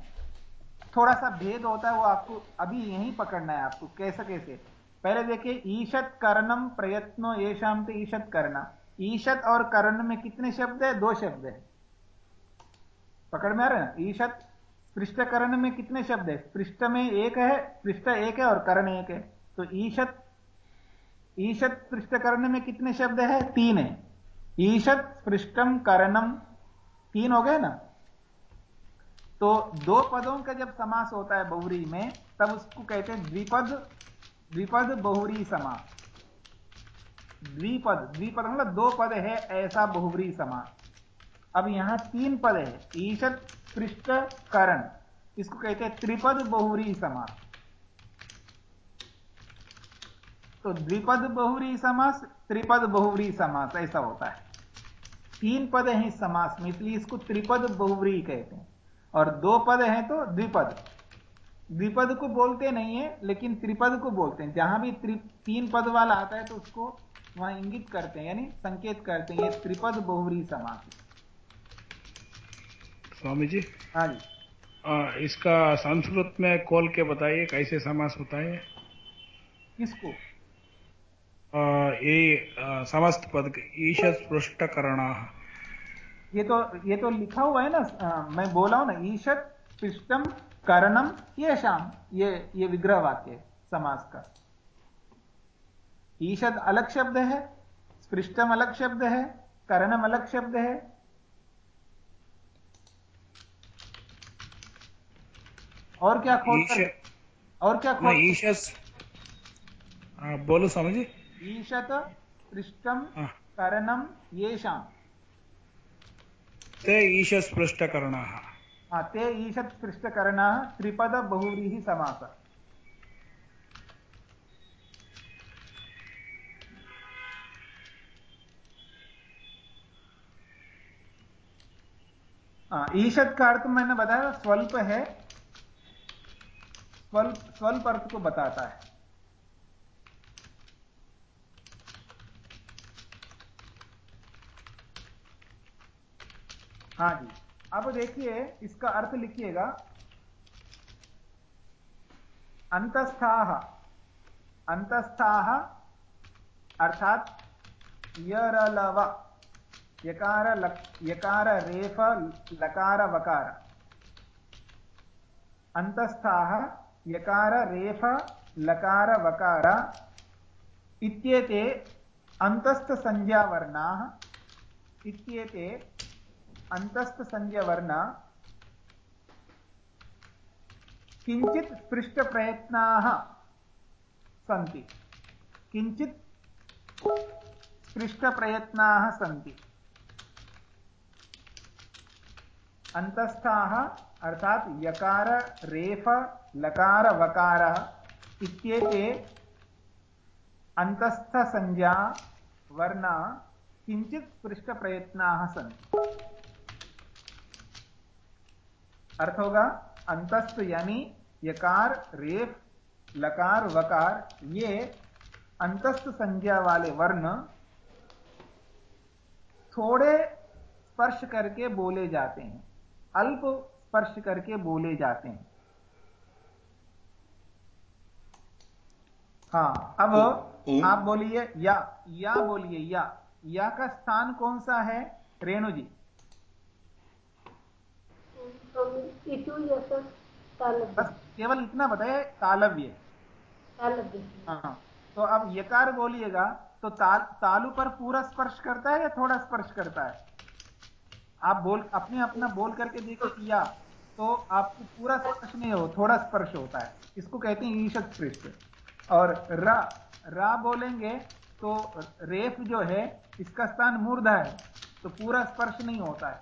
थोड़ा सा भेद होता है, वो आपको अभी यहीं पकड़ना है आपको, कैसे कैसे? पहले देखिए ईशत करणम प्रयत्नो ये शाम तो ईशत करना ईशत और कर्ण में कितने शब्द है? दो शब्द है। पकड़ में आ रहे हैं? ईशत पृष्ठकरण में कितने शब्द है? पृष्ठ में एक है, पृष्ठ एक है और करण एक है। तो ईशत ईशत पृष्ठ कर्ण में कितने शब्द है? तीन है। ईशत पृष्ठम कर्णम तीन हो गए ना? तो दो पदों का जब समास होता है बहुरी में, तब उसको कहते हैं द्विपद द्विपद बहुरी समास द्विपद द्विपद मतलब दो पद है, ऐसा बहुवरी समास अब यहाँ तीन पद है, ईशत पृष्ठ करण इसको कहते हैं त्रिपद बहुरी समास तो द्विपद बहुरी समास त्रिपद बहुवरी समास ऐसा होता है। तीन पद हैं इस समास में इसलिए इसको त्रिपद बहुवरी कहते हैं। और दो पद हैं तो द्विपद। द्विपद को बोलते नहीं है लेकिन त्रिपद को बोलते हैं। जहाँ भी तीन पद वाला आता है तो उसको वहाँ इंगित करते हैं यानी संकेत करते हैं ये त्रिपद बहुवरी समास। स्वामी जी? हाँ जी। आ, इसका संस्कृत में खोल के बताइए कैसे समास होता है? किसको? ये समस्त पद ईशत पृष्ठ करना ये तो ये तो लिखा हुआ है ना आ, मैं बोला हूँ ना ईशत पृष्ठम करणम ये शाम ये ये विग्रह वाक्य समास का। ईशद अलग शब्द है स्पृष्टम अलग शब्द है करणम अलग शब्द है। और क्या खोल और क्या खोल ईशत बोलो जी। ईशत पृष्ठम करणम ये शाम ते ईशस्पृष्टकरणाः ते ईशत् पृष्ठकरणाः त्रिपद बहुव्रीहि समास ईशत का अर्थ मैंने बताया स्वल्प है। स्वल्प स्वल्प अर्थ को बताता है। हाँ जी। अब देखिए इसका अर्थ लिखिएगा। अंतस्थाह अंतस्थाह अर्थात यरलव। यकार लक, यकार रेफ लकार वकार। अंतस्थाह यकार रेफ लकार वकार इत्येते अंतस्थ संज्ञावर्णाः इत्येते अंतस्थ संज्ञवर्ण किंचित स्पृष्ट प्रयत्नाः सन्ति किंचित स्पृष्टप्रयत्नाः सन्ति अन्तस्थाः अर्थात् यकार रेफ लकार वकारः इत्येते अन्तस्थसंज्ञा वर्णा किञ्चित् स्पृष्टप्रयत्नाः सन्ति अर्थ होगा अंतस्थ यानी यकार रेफ लकार वकार ये अंतस्थ संज्ञा वाले वर्ण थोड़े स्पर्श करके बोले जाते हैं अल्प स्पर्श करके बोले जाते हैं। हाँ अब आप बोलिए या या बोलिए या। या का स्थान कौन सा है? रेणु जी। बस केवल इतना बताए तालव्य तालव्य हाँ तो अब यकार बोलिएगा तो ताल तालु पर पूरा स्पर्श करता है या थोड़ा स्पर्श करता है? आप बोल अपने अपना बोल करके देखो किया तो आपको पूरा स्पर्श नहीं हो थोड़ा स्पर्श होता है। इसको कहते हैं ईशत स्पृष्ट और रा रा बोलेंगे तो रेफ जो है इसका स्थान मूर्धा है तो पूरा स्पर्श नहीं होता है।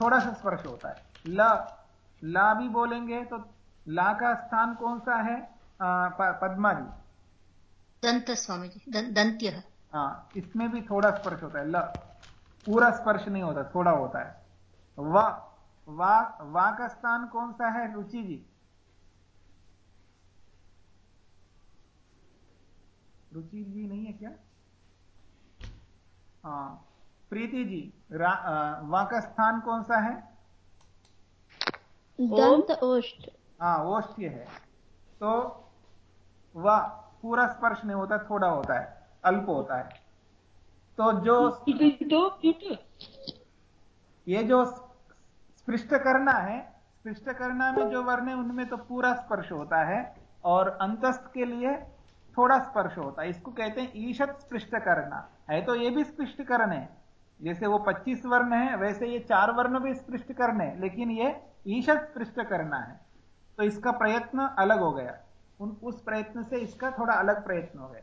थोड़ा सा स्पर्श होता है। ला ला भी बोलेंगे तो ला का स्थान कौन सा है? पद्मा जी दंत स्वामी जी दंत्य। हाँ इसमें भी थोड़ा स्पर्श होता है। ल पूरा स्पर्श नहीं होता थोड़ा होता है। वा वा वा का स्थान कौन सा है? रुचि जी। रुचि जी नहीं है क्या? हाँ। प्रीति जी वा का स्थान कौन सा है? दंत ओष्ठ। हाँ ओष्ठ्य है। तो वह पूरा स्पर्श नहीं होता थोड़ा होता है अल्प होता है। तो जो ये जो स्पृष्ट करना है स्पृष्ट करना में जो वर्ण है उनमें तो पूरा स्पर्श होता है और अंतस्थ के लिए थोड़ा स्पर्श होता है। इसको कहते हैं ईशत स्पृष्ट करना। है तो ये भी स्पृष्ट करने है। जैसे वो 25 वर्ण है, वैसे ये चार वर्ण भी स्पृष्ट करने लेकिन ये ईशत स्पृष्ट करना है। तो इसका प्रयत्न अलग हो गया। उन, उस प्रयत्न से इसका थोड़ा अलग प्रयत्न हो गया।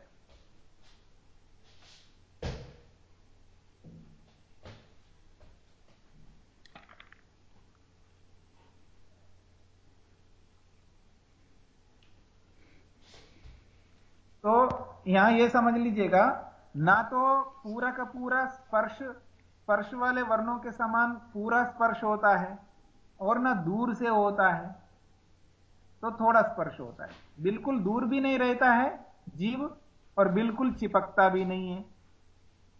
तो यहाँ यह समझ लीजिएगा, ना तो पूरा का पूरा स्पर्श स्पर्श वाले वर्णों के समान पूरा स्पर्श होता है और ना दूर से होता है तो थोड़ा स्पर्श होता है। बिल्कुल दूर भी नहीं रहता है जीव और बिल्कुल चिपकता भी नहीं है।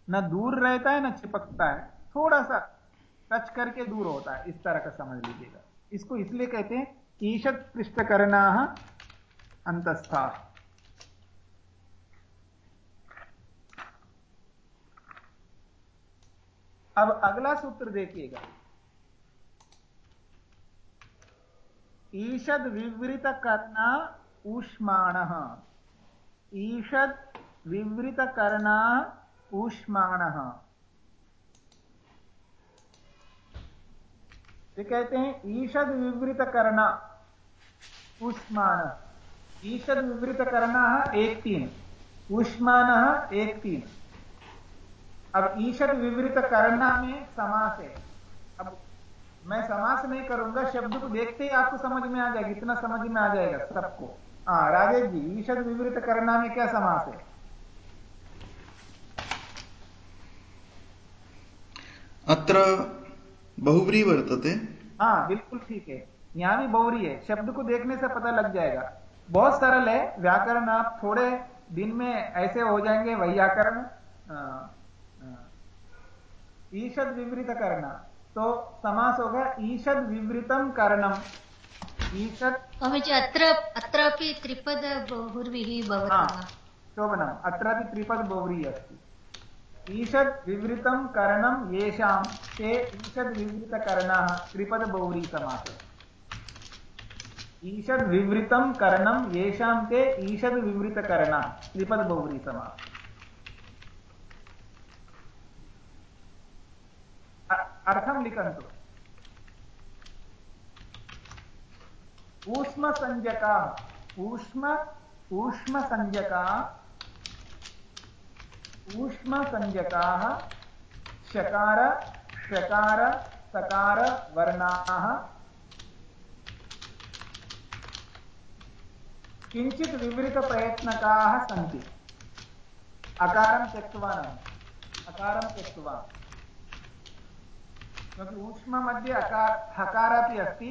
ना दूर रहता है, ना चिपकता है। थोड़ा सा टच करके दूर होता है, इस तरह का समझ लीजिएगा। इसको इसलिए कहते हैं ईशत पृष्ठ करना अंतस्था। अब अगला सूत्र देखिएगा। ईषद विवृत करना ऊष्माण ईषद विवृत करना ऊष्माण ये कहते हैं, ईषद विवृत करना ऊष्माण ईषद विवृत करना एक तीन। ऊष्मान एक तीन। अब ईशद विवृत करना में समास है। अब मैं समास नहीं करूँगा शब्द को देखते ही आपको समझ में आ जाएगा इतना समझ में आ जाएगा सबको। हाँ राजेश जी ईशद विवृत करना में क्या समास है? अत्र बहुब्री वर्तते। हाँ बिल्कुल ठीक है। यहाँ भी बहुरी है। शब्द को देखने से पता लग जाएगा। बहुत सरल है व्याकरण आप थोड़े दिन में ऐसे हो जाएँगे वही व्याकरण ईषद विवृत करना तो समास होगा ईषद विवृतम करणम ईषद अत्र अत्रापि त्रिपद बहुर्विः भवति। शोभनम्। अत्रापि त्रिपद बहुव्रीः अस्ति। ईषद विवृतं करणं येषां ते ईषद विवृतकरणाः त्रिपद बहुव्री समासः। ईषद विवृतं करणं येषां ते ईषद विवृतकरणाः त्रिपद बहुव्री समासः। अर्थम लिखंतु ऊष्म संजका ऊष्म, ऊष्मसंज्ञका, ऊष्मसंज्ञकाः शकार षकार, सकार, वर्णाः। किञ्चित् विवृतप्रयत्नकाः सन्ति। अकारं त्यक्तवान् अकारं त्यक्तवान् क्योंकि ऊष्म मध्ये अकार हकार अपि अस्ति,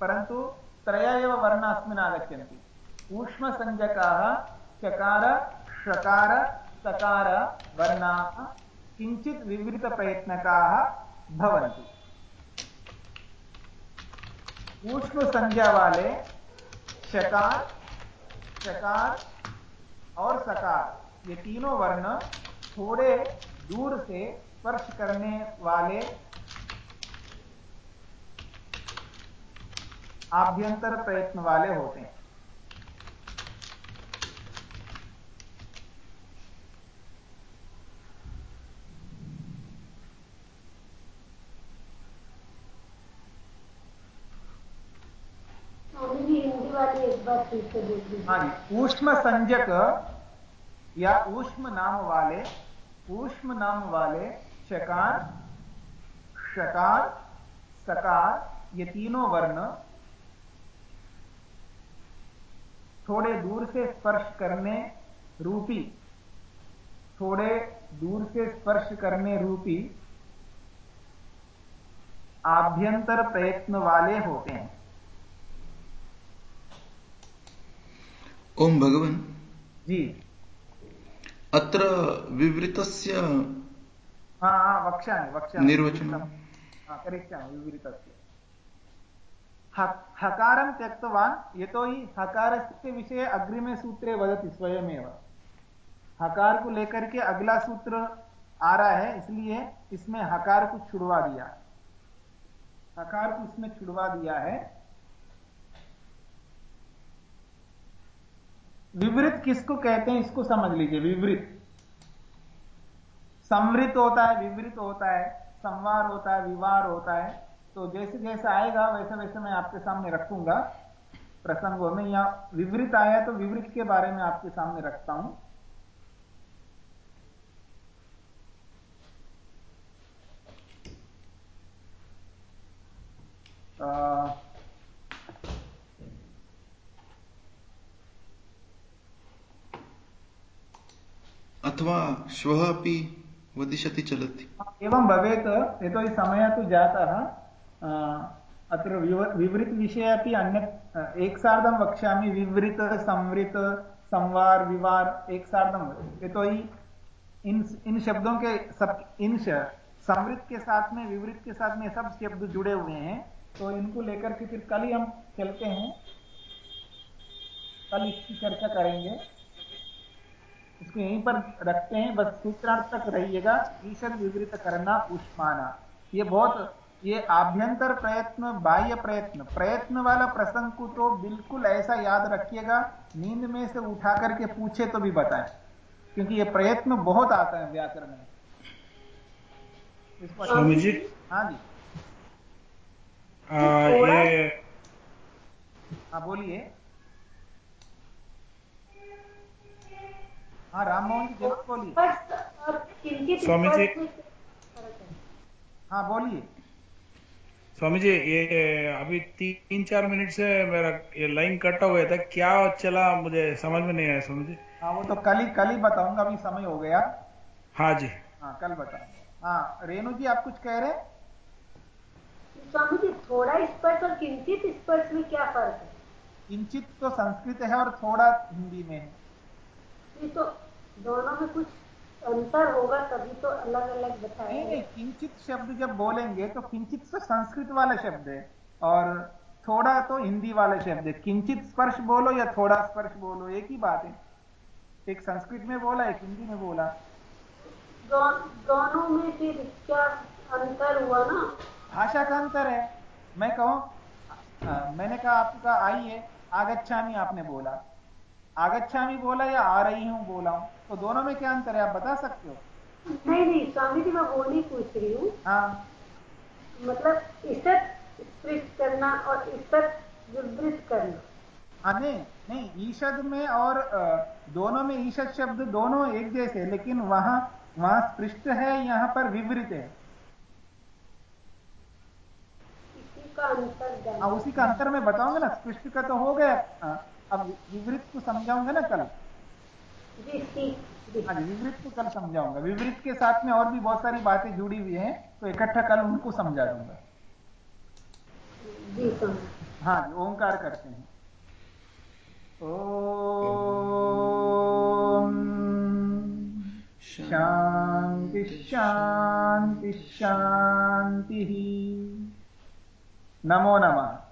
परन्तु त्रय एव वर्णाः अस्मिन् आगच्छन्ति। ऊष्मसंज्ञकाः चकार, षकार, सकार, वर्णाः, किञ्चित् विवृतप्रयत्नकाः भवन्ति। ऊष्मसंज्ञा वाले शकार शकार और सकार, ये तीनों वर्ण थोड़े दूर से स्पर्श करने वाले आभ्यंतर प्रयत्न वाले होते हैं। हाँ जी ऊष्म संजक या ऊष्म नाम वाले ऊष्म नाम वाले शकार शकार सकार ये तीनों वर्ण थोड़े दूर से स्पर्श करने रूपी थोड़े दूर से स्पर्श करने रूपी आभ्यंतर प्रयत्न वाले होते हैं। ओम भगवान। जी। अत्र विवृतस्य हाँ हाँ वक्ष्यामि वक्ष्यामि निर्वचनं करिष्यामि विवृतस्य। हकारं त्यक्तवान् यतोहि हकारस्य विषये अग्रिमे सूत्रे वदति स्वयमेव। हकार को लेकर के अगला सूत्र आ रहा है, इसलिए इसमें हकार को छुड़वा दिया। हकार को इसमें छुड़वा दिया है। विवृत किसको कहते हैं, इसको समझ लीजिए, विवृत। समृत होता है, विवृत होता है, संवार होता है, विवार होता है। तो जैसे जैसे आएगा वैसे वैसे मैं आपके सामने रखूँगा। प्रसंगों में या विवृत आया तो विवृत के बारे में आपके सामने रखता हूँ। अथवा श्वः अपि वदिष्यति चलति। एवं भवेत् यतोहि समयः तु जातः। अत्र विवृतविषये अपि अन्यत् एकसार्धं वक्ष्यामि विवृत संवृत संवार विवार एक सार्धम यतोहि इन इन शब्दों के सब इन संवृत के साथ में विवृत के साथ में सब शब्द जुड़े हुए हैं तो इनको लेकर के फिर कल ही हम चलते हैं कल इसकी चर्चा करेंगे इसको यहीं पर रखते हैं बस सूत्रार्थ तक रहिएगा ईश्वर विवृत करना उष्माना ये बहुत ये आभ्यंतर प्रयत्न बाह्य प्रयत्न। प्रयत्न वाला प्रसंग को तो बिल्कुल ऐसा याद रखिएगा नींद में से उठा करके पूछे तो भी बताएँ। क्योंकि ये प्रयत्न बहुत आता है व्याकरण में। स्वामी जी। हाँ जी। आ, ये हाँ बोलिए। हाँ राम मोहन जी ज़रूर बोलिए। स्वामी जी। हाँ बोलिए। स्वामी जी ये अभी तीन चार मिनट से मेरा ये लाइन कटा हुआ था। क्या चला मुझे समझ में नहीं आया स्वामी जी हाँ वो तो कल ही कल ही बताऊँगा अभी समय हो गया। हाँ जी। हाँ कल बताऊँगा। हाँ रेणु जी आप कुछ कह रहे स्वामी जी थोड़ा स्पर्श और किंचित स्पर्श में क्या फ़र्क है? किंचित तो संस्कृत है और थोड़ा हिंदी में है। तो दोनों में कुछ अंतर होगा तभी तो अलग अलग बताएँगे नहीं किंचित शब्द जब बोलेंगे तो किंचित तो संस्कृत वाला शब्द है और थोड़ा तो हिंदी वाला शब्द है। किंचित स्पर्श बोलो या थोड़ा स्पर्श बोलो एक ही बात है। एक संस्कृत में बोला एक हिंदी में बोला। दो, दोनों में फिर क्या अंतर हुआ ना? भाषा का अंतर है। मैं कहूँ मैंने कहा आपका आई है आगच्छामी आपने बोला। आगच्छामी बोला या आ रही हूँ बोला हूँ। तो दोनों में क्या अंतर है आप बता सकते हो? नहीं नहीं स्वामी जी मैं वो नहीं पूछ रही हूँ। हाँ। मतलब स्पृष्ट करना और विवृत करना। हाँ नहीं नहीं ईषद में और दोनों में ईषद शब्द दोनों एक जैसे लेकिन वहाँ वहाँ स्पृष्ट है यहाँ पर विवृत है। का अंतर हाँ उसी का अंतर में बताऊँगा ना स्पृष्ट का तो हो गया। अब विवृत को समझाऊँगा ना कल। हाँ जी विवृत को कल समझाऊँगा। विवृत के साथ में और भी बहुत सारी बातें जुड़ी हुई हैं तो इकट्ठा कल उनको समझा दूँगा। हाँ जी ओंकार करते हैं। ओ शांति शांति शांति नमो नमः।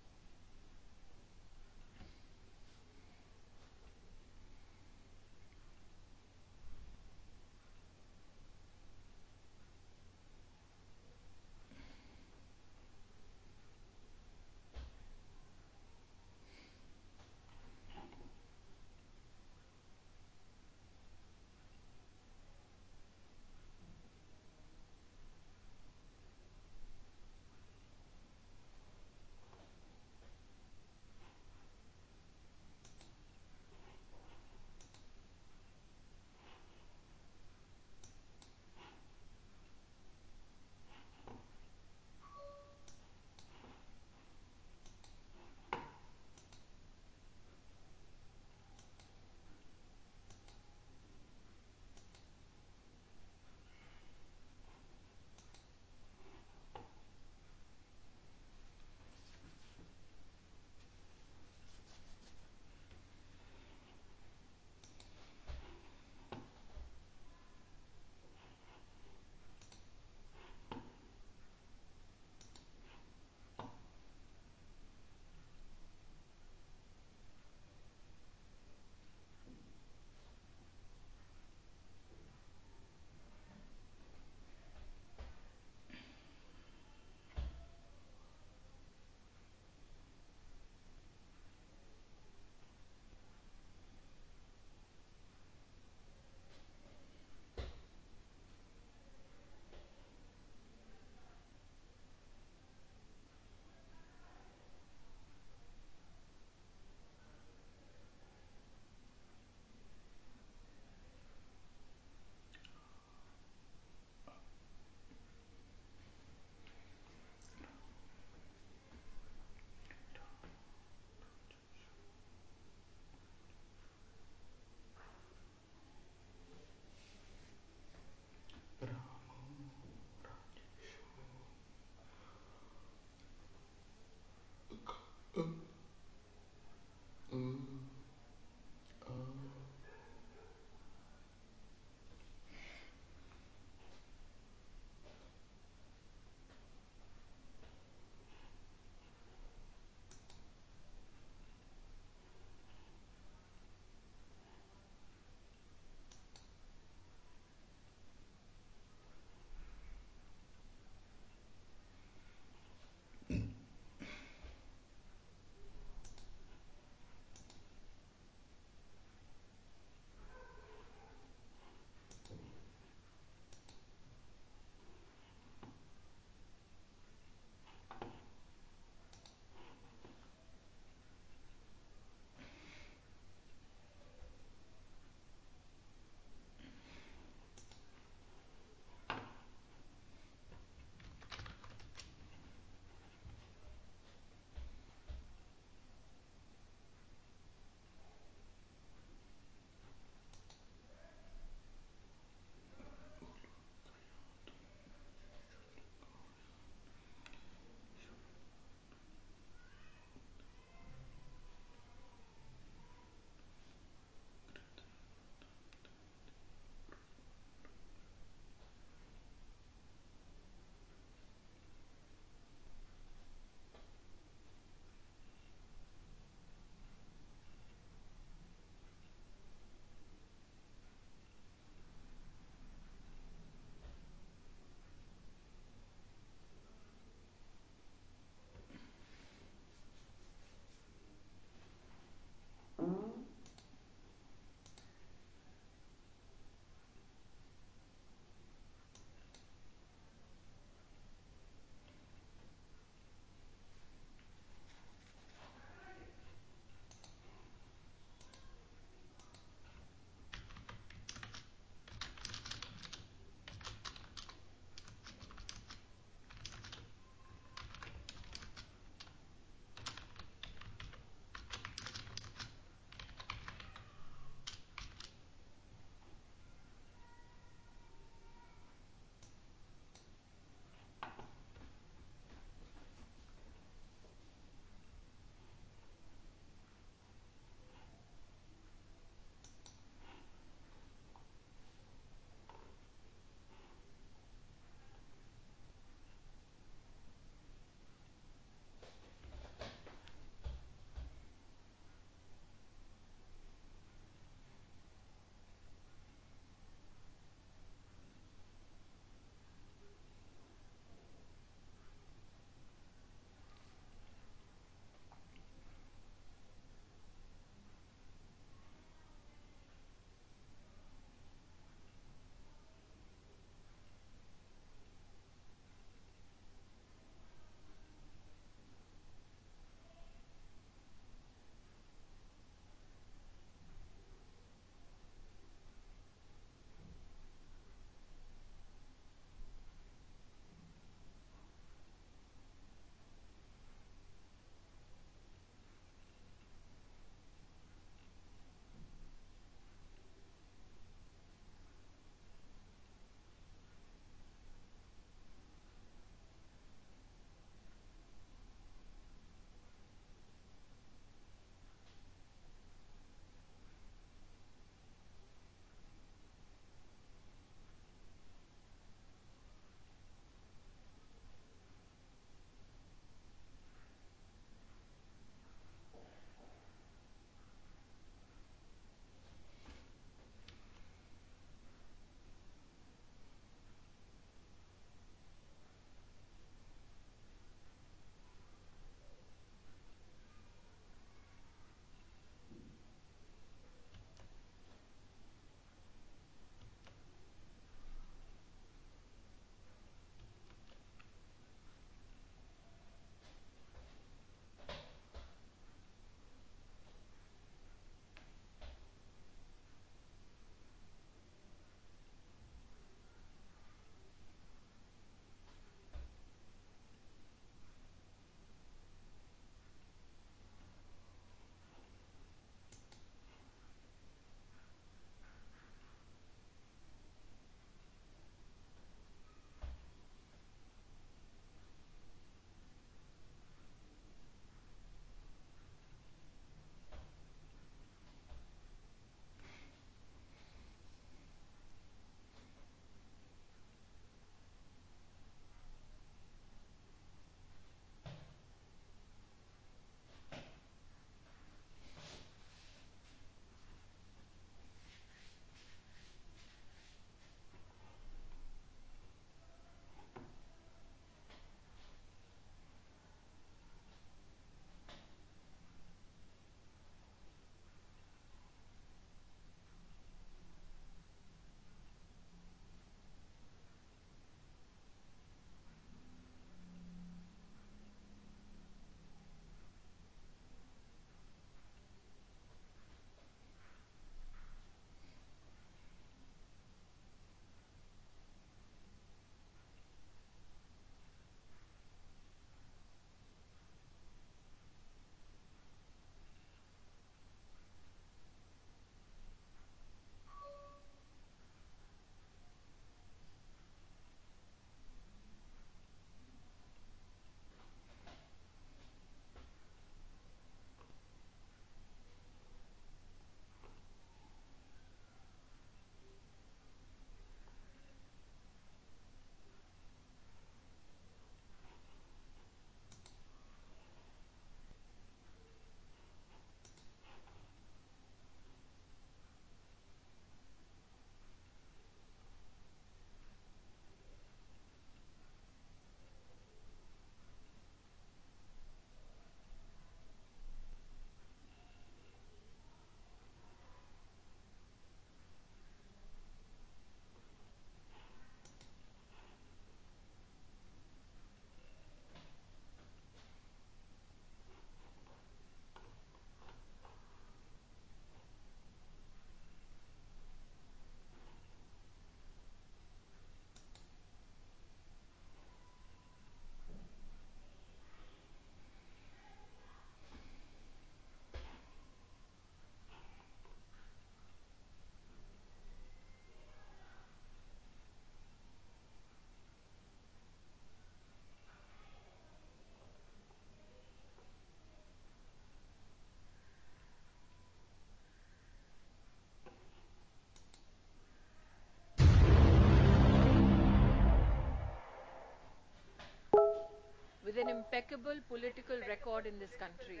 Impeccable political record in this country,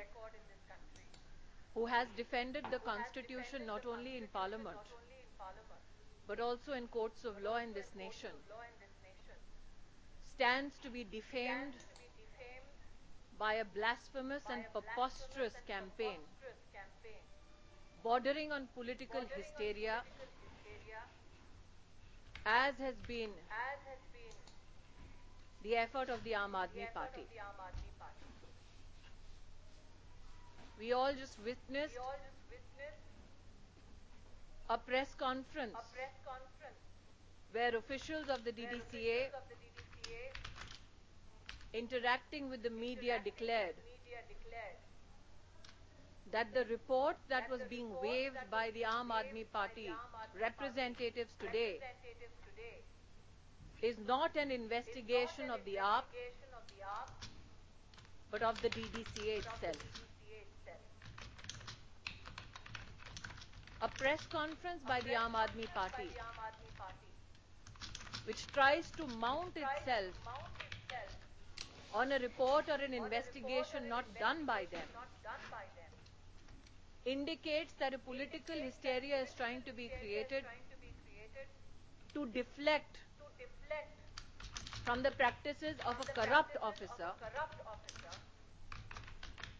who has defended the Constitution not only in Parliament, but also in courts of law in this nation, stands to be defamed by a blasphemous and preposterous campaign bordering on political hysteria as has been the effort of the Aam Aadmi Party. We all just witnessed a press conference where officials of the DDCA interacting with the media declared that the report that was being waved by the Aam Aadmi Party representatives today is not an investigation of the AAP, but of the DDCA itself. A press conference by the Aam Aadmi Party, which tries to mount itself on a report or an investigation not done by them, indicates that a political hysteria is trying to be created to deflect from the practices of a corrupt officer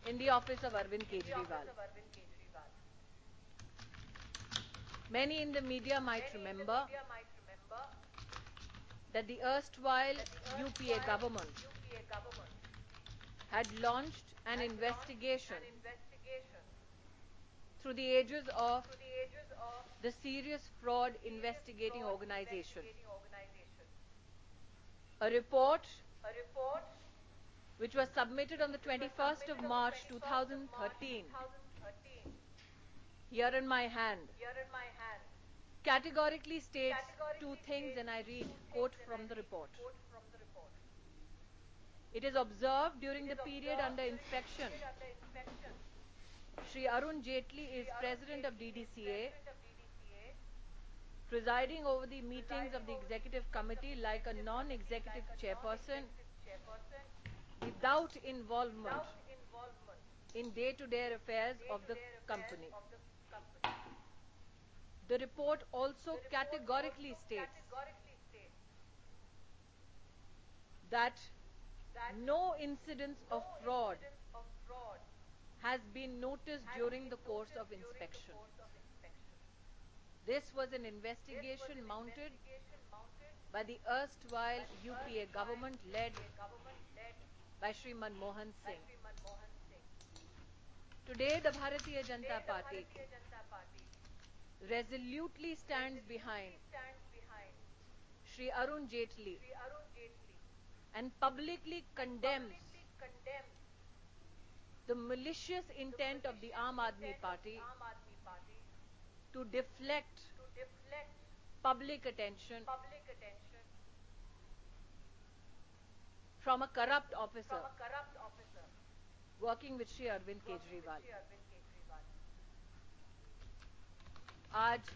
in the office of Arvind Kejriwal. Many in the media might remember that the erstwhile UPA government had launched an investigation through the aegis of the Serious Fraud Investigating Organization. A report which was submitted on the 21st of March 2013 here in my hand. Categorically states two things and I read quote from the report. It is observed during the period under inspection. Shri Arun Jaitley is president of DDCA presiding over the meetings of the executive committee like a non-executive chairperson without involvement in day-to-day affairs of the company. The report also categorically states that no incidents of fraud has been noticed during the course of inspection. This was an investigation mounted by the erstwhile UPA government led by Sri Manmohan Singh. Today, the Bharatiya Janata Party resolutely stands behind Sri Arun Jaitley and publicly condemns the malicious intent of the Aam Aadmi Party to deflect public attention from a corrupt officer working with Sri Arvind Kejriwal. आज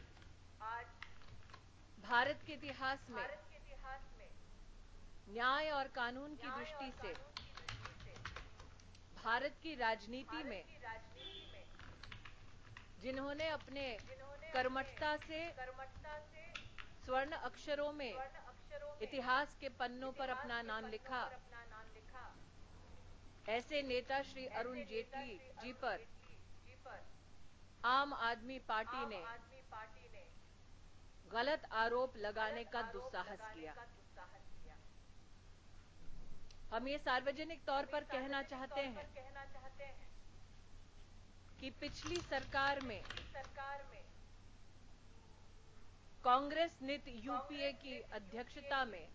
भारत के इतिहास में न्याय और कानून की दृष्टि से भारत की राजनीति में जिन्होंने अपने कर्मठता से, स्वर्ण अक्षरों में, इतिहास के पन्नों पर अपना नाम लिखा। ऐसे नेता श्री अरुण जेटली जी पर आम आदमी पार्टी ने गलत आरोप लगाने का दुस्साहस किया। हम ये सार्वजनिक तौर पर कहना चाहते हैं कि पिछली सरकार में सरकार में कांग्रेस नित यूपीए की अध्यक्षता में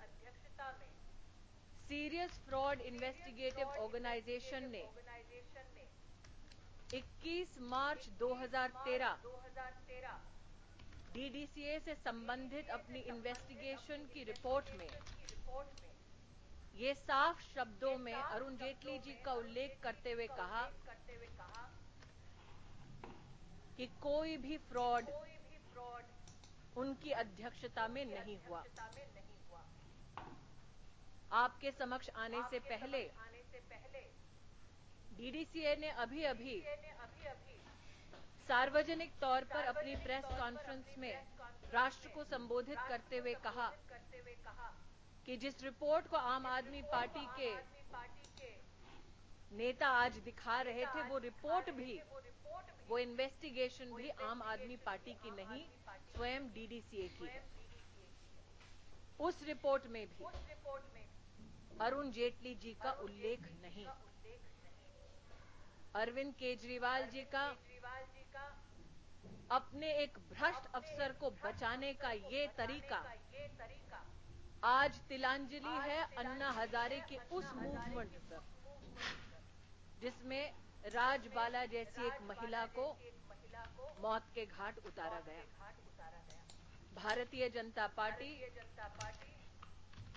सीरियस फ्रॉड इन्वेस्टिगेटिव ऑर्गेनाइजेशन ने 21 मार्च 2013 डीडीसीए से संबंधित अपनी इन्वेस्टिगेशन की रिपोर्ट में ये साफ़ शब्दों में अरुण जेटली जी का उल्लेख करते हुए कहा कि कोई भी फ्रॉड उनकी अध्यक्षता में नहीं हुआ। आपके समक्ष आने से पहले डीडीसीए ने अभी अभी सार्वजनिक तौर पर अपनी प्रेस कॉन्फ्रेंस में राष्ट्र को संबोधित करते हुए कहा कि जिस रिपोर्ट को आम आदमी पार्टी के नेता आज दिखा रहे थे, वो रिपोर्ट भी, वो इन्वेस्टिगेशन भी आम आदमी पार्टी की नहीं, स्वयं डीडीसीए की है। उस रिपोर्ट में भी अरुण जेटली जी का उल्लेख नहीं। अरविंद केजरीवाल जी का अपने एक भ्रष्ट अफसर को बचाने का ये तरीका। आज तिलांजलि है, अन्ना हजारे के उस मूवमेंट पर। जिसमें राजबाला जैसी एक महिला को मौत के घाट उतारा गया। भारतीय जनता पार्टी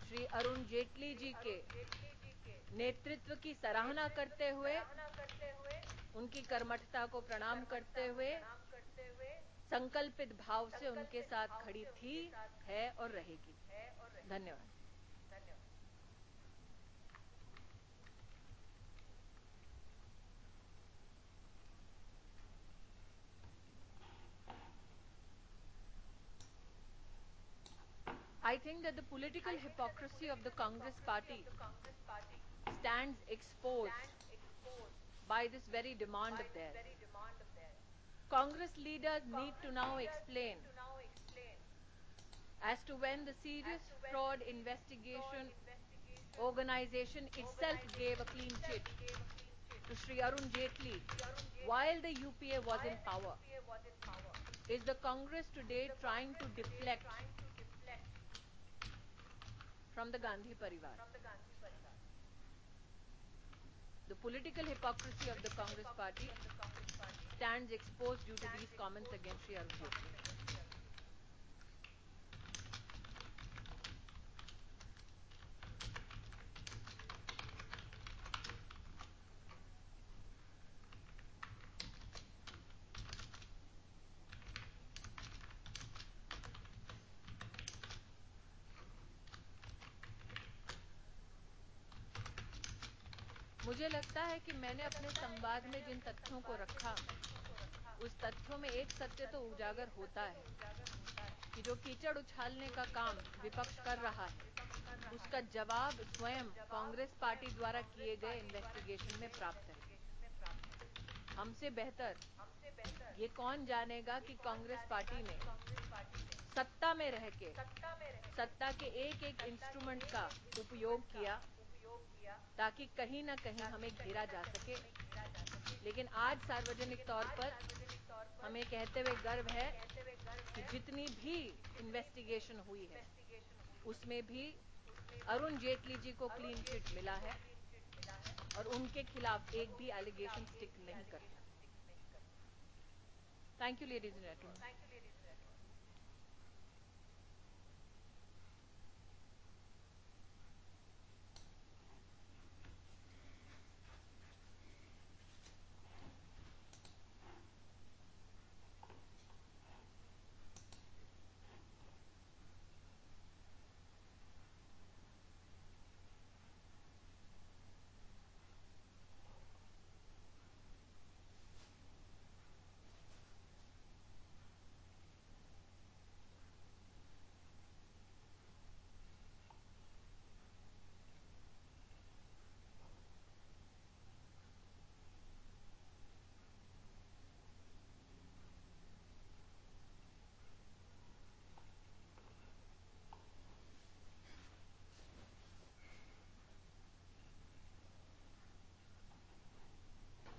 श्री अरुण जेटली जी के नेतृत्व की सराहना करते हुए, उनकी कर्मठता को प्रणाम करते हुए, संकल्पित भाव से उनके साथ खड़ी थी, है और रहेगी। धन्यवाद। I think that the political hypocrisy of the Congress party stands exposed by this very demand of theirs. Congress leaders need to now explain as to when the serious fraud investigation organization itself gave a clean chit to Sri Arun Jaitley while the UPA was in power. Is the Congress today trying to deflect from the Gandhi Parivar. The political hypocrisy of the Congress party stands exposed due to these comments against Sri मुझे लगता है कि मैंने अपने संवाद में जिन तथ्यों को रखा, उस तथ्यों में एक सत्य तो उजागर होता है, कि जो कीचड़ उछालने का काम विपक्ष कर रहा है, उसका जवाब स्वयं कांग्रेस पार्टी द्वारा किए गए इन्वेस्टिगेशन में प्राप्त है। हमसे बेहतर ये कौन जानेगा कि कांग्रेस पार्टी ने सत्ता में रह के, सत्ता के एक एक इंस्ट्रूमेंट का उपयोग किया ताकि कहीं ना कहीं हमें घेरा जा सके। लेकिन आज सार्वजनिक तौर पर हमें कहते हुए गर्व है कि जितनी भी इन्वेस्टिगेशन हुई है उसमें भी अरुण जेटली जी को क्लीन चिट मिला है और उनके खिलाफ एक भी एलिगेशन स्टिक नहीं करता। Thank you ladies and gentleman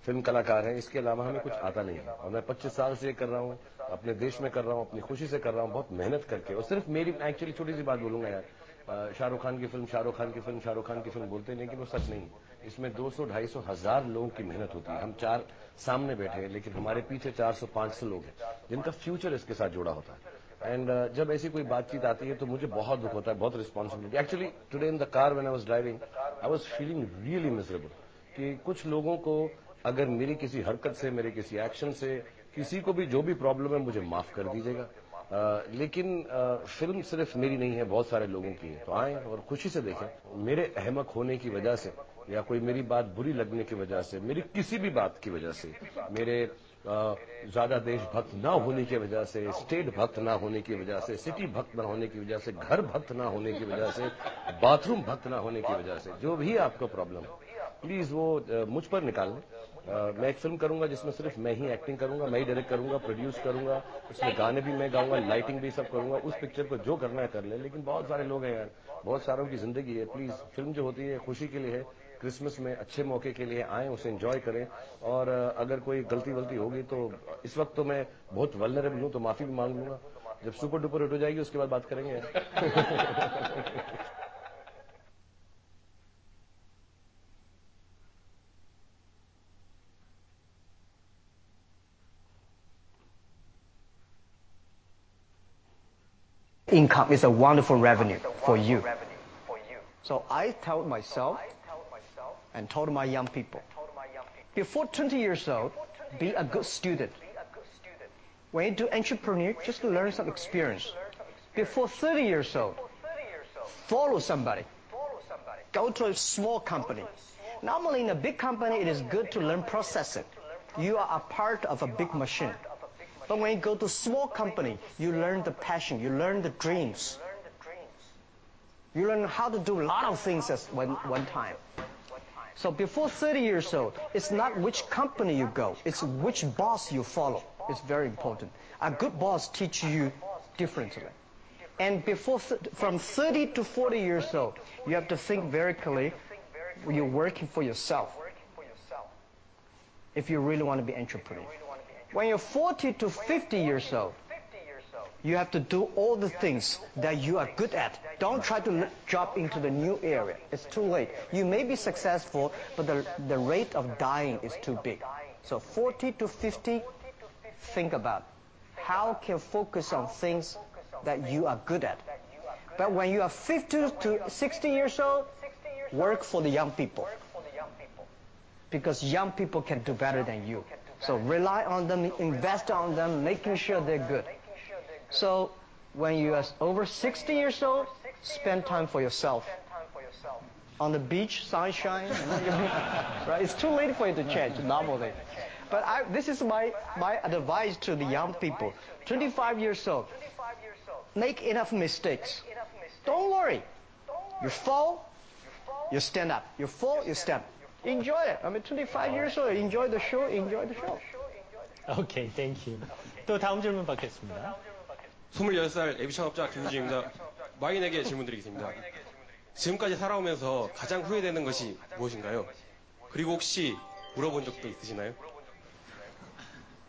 film कलाकार हैं, इसके अलावा हमें कुछ आता नहीं है। और मैं 25 साल से ये कर रहा हूँ, अपने देश में कर रहा हूँ, अपनी खुशी से कर रहा हूँ, बहुत मेहनत करके। और सिर्फ़ मेरी एक्चुअली छोटी सी बात बोलूँगा यार शाहरुख खान की फ़िल्म, शाहरुख खान की फ़िल्म, शाहरुख खान की फ़िल्म बोलते हैं लेकिन वो सच नहीं इसमें 200 250 हज़ार लोगों की मेहनत होती है। हम चार सामने बैठे हैं, लेकिन हमारे पीछे 400 500 लोग हैं, जिनका फ्यूचर इसके साथ जुड़ा होता है। एंड जब ऐसी कोई बातचीत आती है तो मुझे बहुत दुख होता है, बहुत responsibility actually today in the car when I was driving I was feeling really miserable कि कुछ लोगों को अगर मेरी किसी हरकत से, मेरे किसी एक्शन से, किसी को भी जो भी प्रॉब्लम है, मुझे माफ़ कर दीजिएगा। लेकिन फ़िल्म सिर्फ़ मेरी नहीं है, बहुत सारे लोगों की है। तो आए और खुशी से देखें। मेरे अहमक होने की वजह से या कोई मेरी बात बुरी लगने की वजह से, मेरी किसी भी बात की वजह से, मेरे ज़्यादा देशभक्त ना होने की वजह से स्टेट भक्त ना होने की वजह से सिटी भक्त ना होने की वजह से, घर भक्त ना होने की वजह से बाथरूम भक्त ना होने की वजह से, जो भी आपको प्रॉब्लम प्लीज़ वो मुझ पर निकाल लें। मैं एक फ़िल्म करूँगा जिसमें सिर्फ़ मैं ही एक्टिंग करूँगा, मैं ही डायरेक्ट करूँगा प्रोड्यूस करूँगा, उसमें गाने भी मैं गाऊँगा लाइटिंग भी सब करूँगा, उस पिक्चर को जो करना है कर ले। लेकिन बहुत सारे लोग हैं यार, बहुत सारों की ज़िंदगी है। प्लीज़ फ़िल्म जो होती है, खुशी के लिए है क्रिसमस में अच्छे मौके के लिए आए, उसे एंजॉय करें। और अगर कोई गलती वलती होगी तो इस वक्त तो मैं बहुत वलनरेबल हूँ तो माफ़ी भी मांग लूँगा। जब सुपर डुपर हिट हो जाएगी, उसके बाद बात करेंगे। Income is a wonderful revenue for you. So I tell myself and told my young people, before 20 years old, be a good student. When you do entrepreneur, just learn some experience. Before 30 years old, follow somebody. Go to a small company. Normally in a big company, it is good to learn processing. You are a part of a big machine. But when you go to small company, you learn the passion, you learn the dreams. You learn how to do a lot of things at one, one time. So before 30 years old, it's not which company you go, it's which boss you follow. It's very important. A good boss teaches you differently. And before, from 30 to 40 years old, you have to think very clearly, you're working for yourself. If you really want to be entrepreneur. When you're 40 to 50 years old, you have to do all the things that you are good at. Don't try to jump into the new area. It's too late. You may be successful, but the, the rate of dying is too big. So 40 to 50, think about how can focus on things that you are good at. But when you are 50 to 60 years old, work for the young people. Because young people can do better than you. So rely on them, invest on them, making sure they're good. So when you are over 60 years old, spend time for yourself. On the beach, sunshine, right? It's too late for you to change normally. But I, this is my, my advice to the young people. 25 years old, make enough mistakes. Don't worry. You fall, you stand up. You fall, you stand. Enjoy it. I mean, 25 years old, enjoy the show, enjoy the show. 오케이, 땡큐. 또 다음 질문 받겠습니다. 26살 에비 창업자 김수진입니다. 마인에게 질문 드리겠습니다. 지금까지 살아오면서 가장 후회되는 것이 무엇인가요? 그리고 혹시 물어본 적도 있으시나요?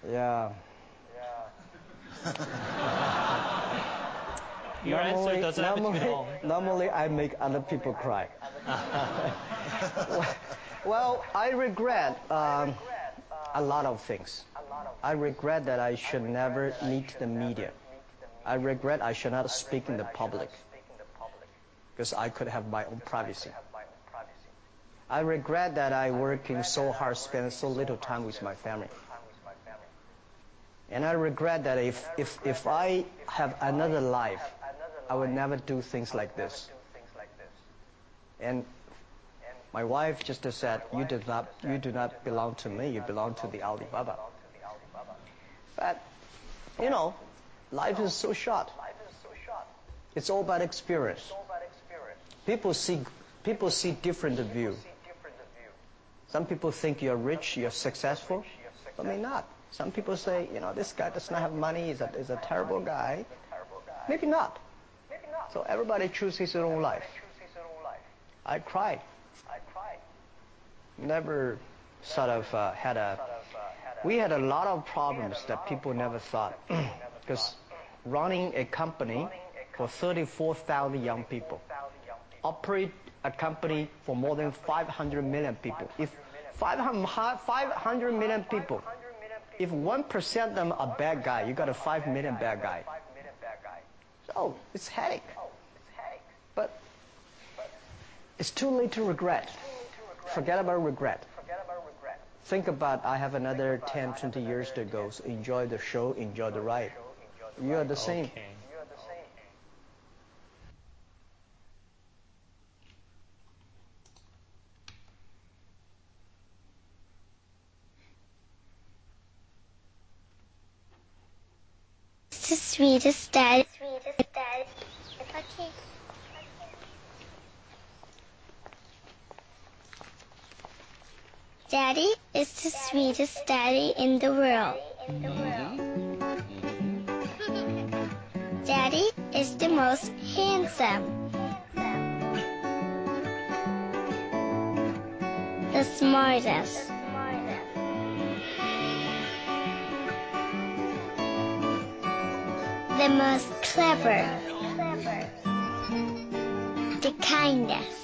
Yeah. Your answer doesn't have to be normally, normally I make other people cry. Well, I regret um, a lot of things. I regret that I should never meet the media. I regret I should not speak in the public because I could have my own privacy. I regret that I working so hard, spend so little time with my family. And I regret that if, if, if I have another life, I would never do things like this. And my wife just said, you do not, you do not belong to me, you belong to the Alibaba. But, you know, life is so short. It's all about experience. People see, people see different view. Some people think you're rich, you're successful, but may not. Some people say, you know, this guy does not have money, he's a, he's a terrible guy. Maybe not. Maybe not. So everybody chooses his own life. I cried. Never sort of uh, had a. We had a lot of problems that people never thought. Because running a company for 34,000 young people, operate a company for more than 500 million people. If 500, 500 million people, if 1% of them are bad guy, you got a 5 million bad guy. So it's headache. But it's too late to regret. Forget about regret. Think about I have another 10, 20 years to go. So enjoy the show, enjoy the ride. You are the same. Okay. The sweetest dad. The sweetest dad. Okay. Daddy is the sweetest daddy in the world. Daddy is the most handsome. The smartest. The most clever. The kindest.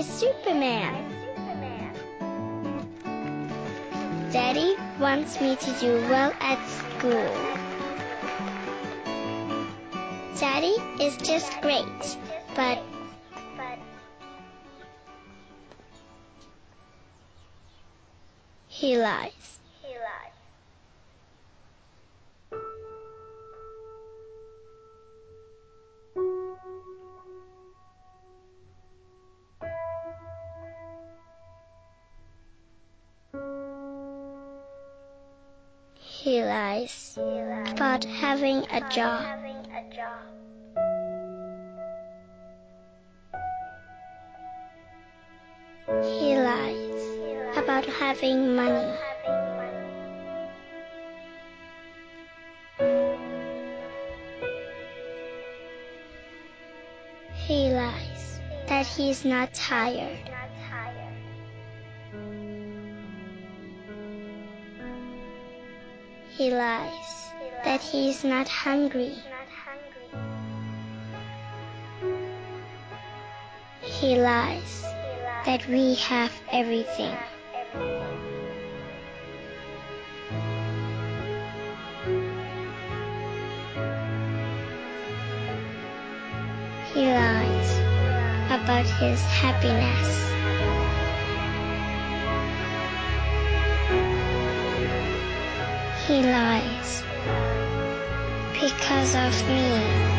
My Superman. Daddy wants me to do well at school. Daddy is just great, but he lies. A job. He lies about having money. He lies that he's not tired. He lies that he's not hungry. He lies that we have everything. He lies about his happiness. He lies because of me.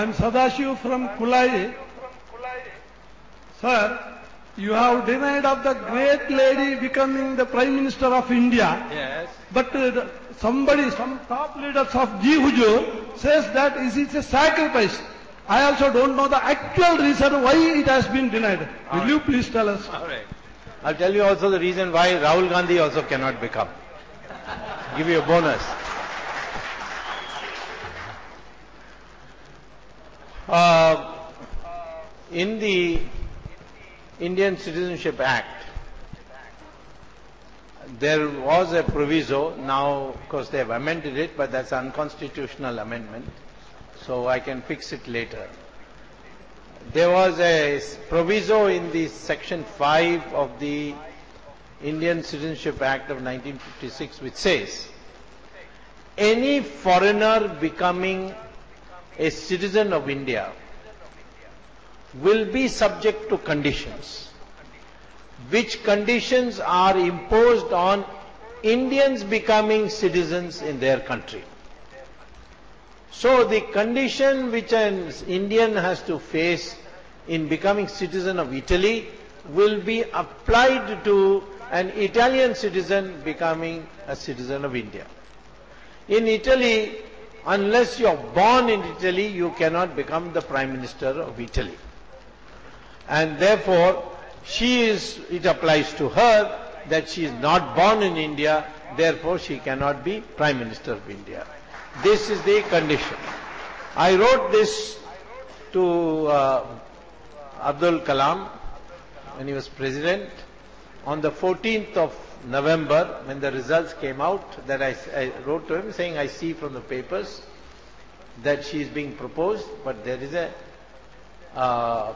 I am Sadashiv from Kulai. Sir, you have denied of the great lady becoming the Prime Minister of India. Yes. But uh, somebody, some top leaders of Jihuju says that it is a sacrifice. I also don't know the actual reason why it has been denied. Will you please tell us? All right. I'll tell you also the reason why Rahul Gandhi also cannot become. Give you a bonus. Uh, in the Indian Citizenship Act, there was a proviso. Now, of course, they have amended it, but that's unconstitutional amendment. So I can fix it later. There was a proviso in the section 5 of the Indian Citizenship Act of 1956 which says any foreigner becoming a citizen of India will be subject to conditions which conditions are imposed on Indians becoming citizens in their country. So the condition which an Indian has to face in becoming citizen of Italy will be applied to an Italian citizen becoming a citizen of India. In Italy, unless you are born in Italy, you cannot become the Prime Minister of Italy. And therefore, she is, it applies to her that she is not born in India, therefore she cannot be Prime Minister of India. This is the condition. I wrote this to uh, Abdul Kalam when he was president on the 14th of November when the results came out that I, I wrote to him saying I see from the papers that she is being proposed but there is a uh,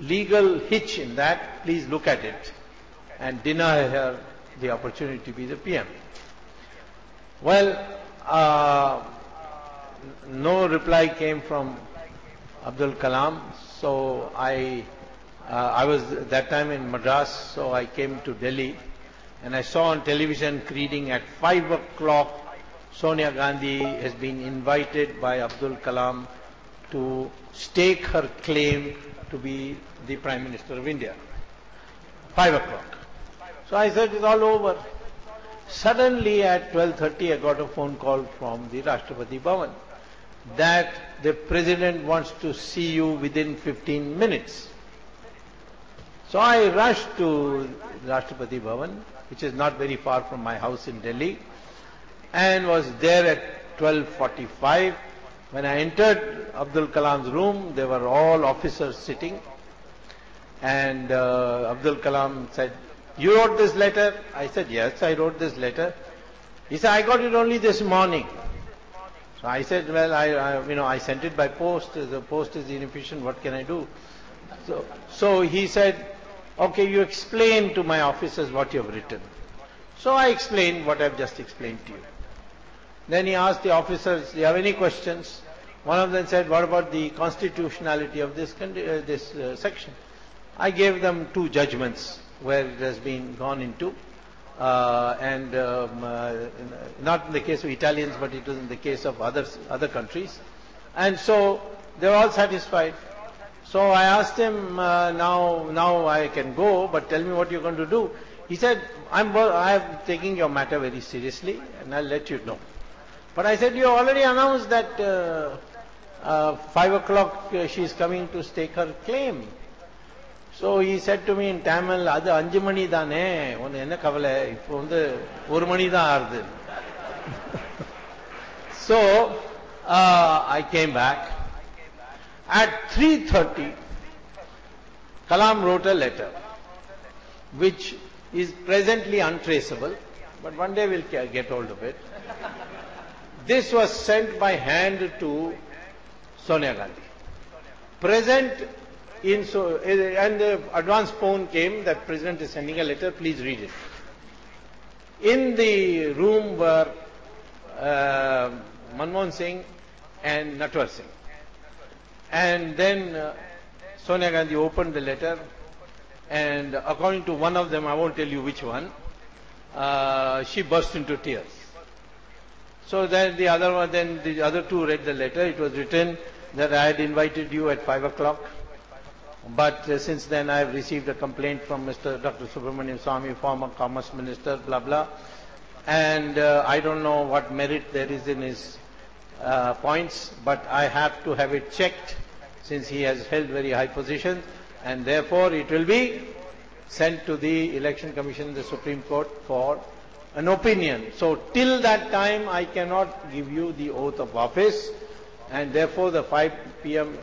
legal hitch in that please look at it and deny her the opportunity to be the PM. Well, uh, no reply came from Abdul Kalam, so I, Uh, I was that time in Madras, so I came to Delhi, and I saw on television reading at five o'clock, Sonia Gandhi has been invited by Abdul Kalam to stake her claim to be the Prime Minister of India. Five o'clock. So I said it's all over. Suddenly at 12.30 I got a phone call from the Rashtrapati Bhavan that the President wants to see you within 15 minutes. So I rushed to Rashtrapati Bhavan, which is not very far from my house in Delhi, and was there at 12.45. When I entered Abdul Kalam's room, there were all officers sitting, and uh, Abdul Kalam said, you wrote this letter? I said, yes, I wrote this letter. He said, I got it only this morning. So I said, well, I, I, you know, I sent it by post. The post is inefficient. What can I do? So, so he said, okay, you explain to my officers what you have written. So I explained what I've just explained to you. Then he asked the officers, do you have any questions? One of them said, what about the constitutionality of this, uh, this uh, section? I gave them two judgments where it has been gone into. Uh, and um, uh, not in the case of Italians, but it was in the case of other other countries. And so they were all satisfied. So I asked him, uh, now now I can go, but tell me what you're going to do. He said, I'm I'm taking your matter very seriously, and I'll let you know. But I said, you already announced that uh, uh, five o'clock uh, she's coming to stake her claim. So he said to me in Tamil அது அஞ்சு மணி தானே ஒன்று என்ன கவலை இப்போ வந்து ஒரு மணி தான் ஆறுது so I came back at 3.30 Kalam wrote a letter which is presently untraceable but one day we'll get hold of it. This was sent by hand to Sonia Gandhi. Present in so and the advance phone came that president is sending a letter please read it. In the room were uh, manmohan singh and natwar singh and then uh, sonia gandhi opened the letter and according to one of them i won't tell you which one uh, she burst into tears So then the other one, then the other two read the letter. It was written that I had invited you at five o'clock. But uh, since then I have received a complaint from Mr. Dr. Subramanian Swamy, former Commerce Minister, blah blah. And uh, I don't know what merit there is in his uh, points, but I have to have it checked since he has held very high positions and therefore it will be sent to the Election Commission, the Supreme Court for an opinion. So till that time I cannot give you the oath of office and therefore the 5 p.m.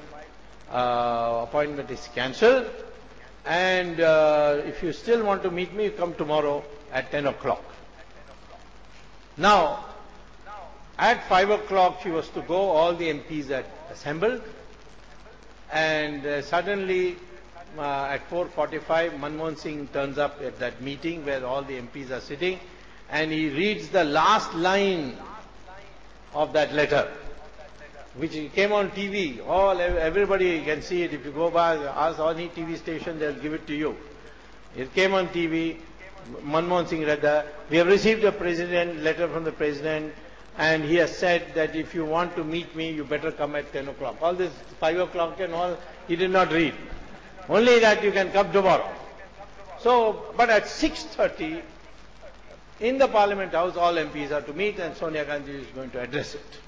Uh, appointment is cancelled and uh, if you still want to meet me, come tomorrow at 10 o'clock. Now, at 5 o'clock she was to go, all the MPs had assembled and uh, suddenly uh, at 4.45 Manmohan Singh turns up at that meeting where all the MPs are sitting and he reads the last line of that letter which came on TV. All everybody can see it. If you go by, ask any TV station, they'll give it to you. It came on TV. Manmohan Singh read that. We have received a president letter from the president, and he has said that if you want to meet me, you better come at 10 o'clock. All this 5 o'clock and all, he did not read. Only that you can come tomorrow. So, but at 6.30, in the Parliament House, all MPs are to meet and Sonia Gandhi is going to address it.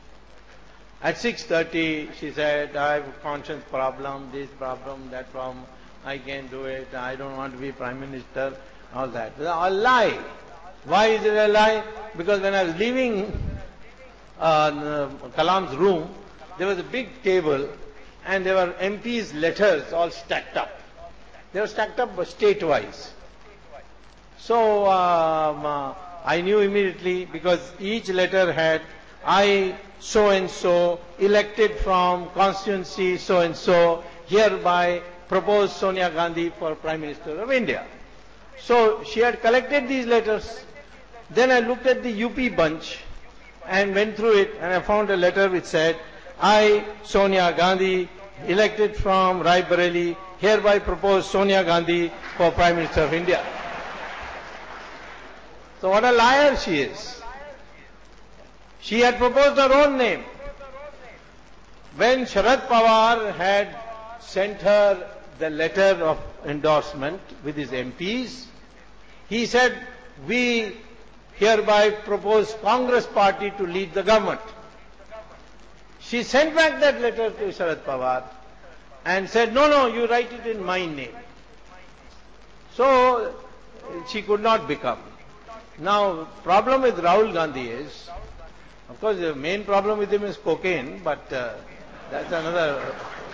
At 6.30, she said, I have a conscience problem, this problem, that problem, I can't do it, I don't want to be Prime Minister, all that. A lie. Why is it a lie? Because when I was leaving uh, Kalam's room, there was a big table and there were MPs' letters all stacked up. They were stacked up state-wise. So um, uh, I knew immediately because each letter had I so and so elected from constituency so and so hereby propose Sonia Gandhi for Prime Minister of India. So she had collected these letters. Then I looked at the UP bunch and went through it and I found a letter which said, I, Sonia Gandhi, elected from Rai Bareli, hereby propose Sonia Gandhi for Prime Minister of India. So what a liar she is. She had proposed her own name. When Sharad Pawar had sent her the letter of endorsement with his MPs, he said, we hereby propose Congress party to lead the government. She sent back that letter to Sharad Pawar and said, no, no, you write it in my name. So she could not become. Now, problem with Rahul Gandhi is, of course, the main problem with him is cocaine, but uh, that's another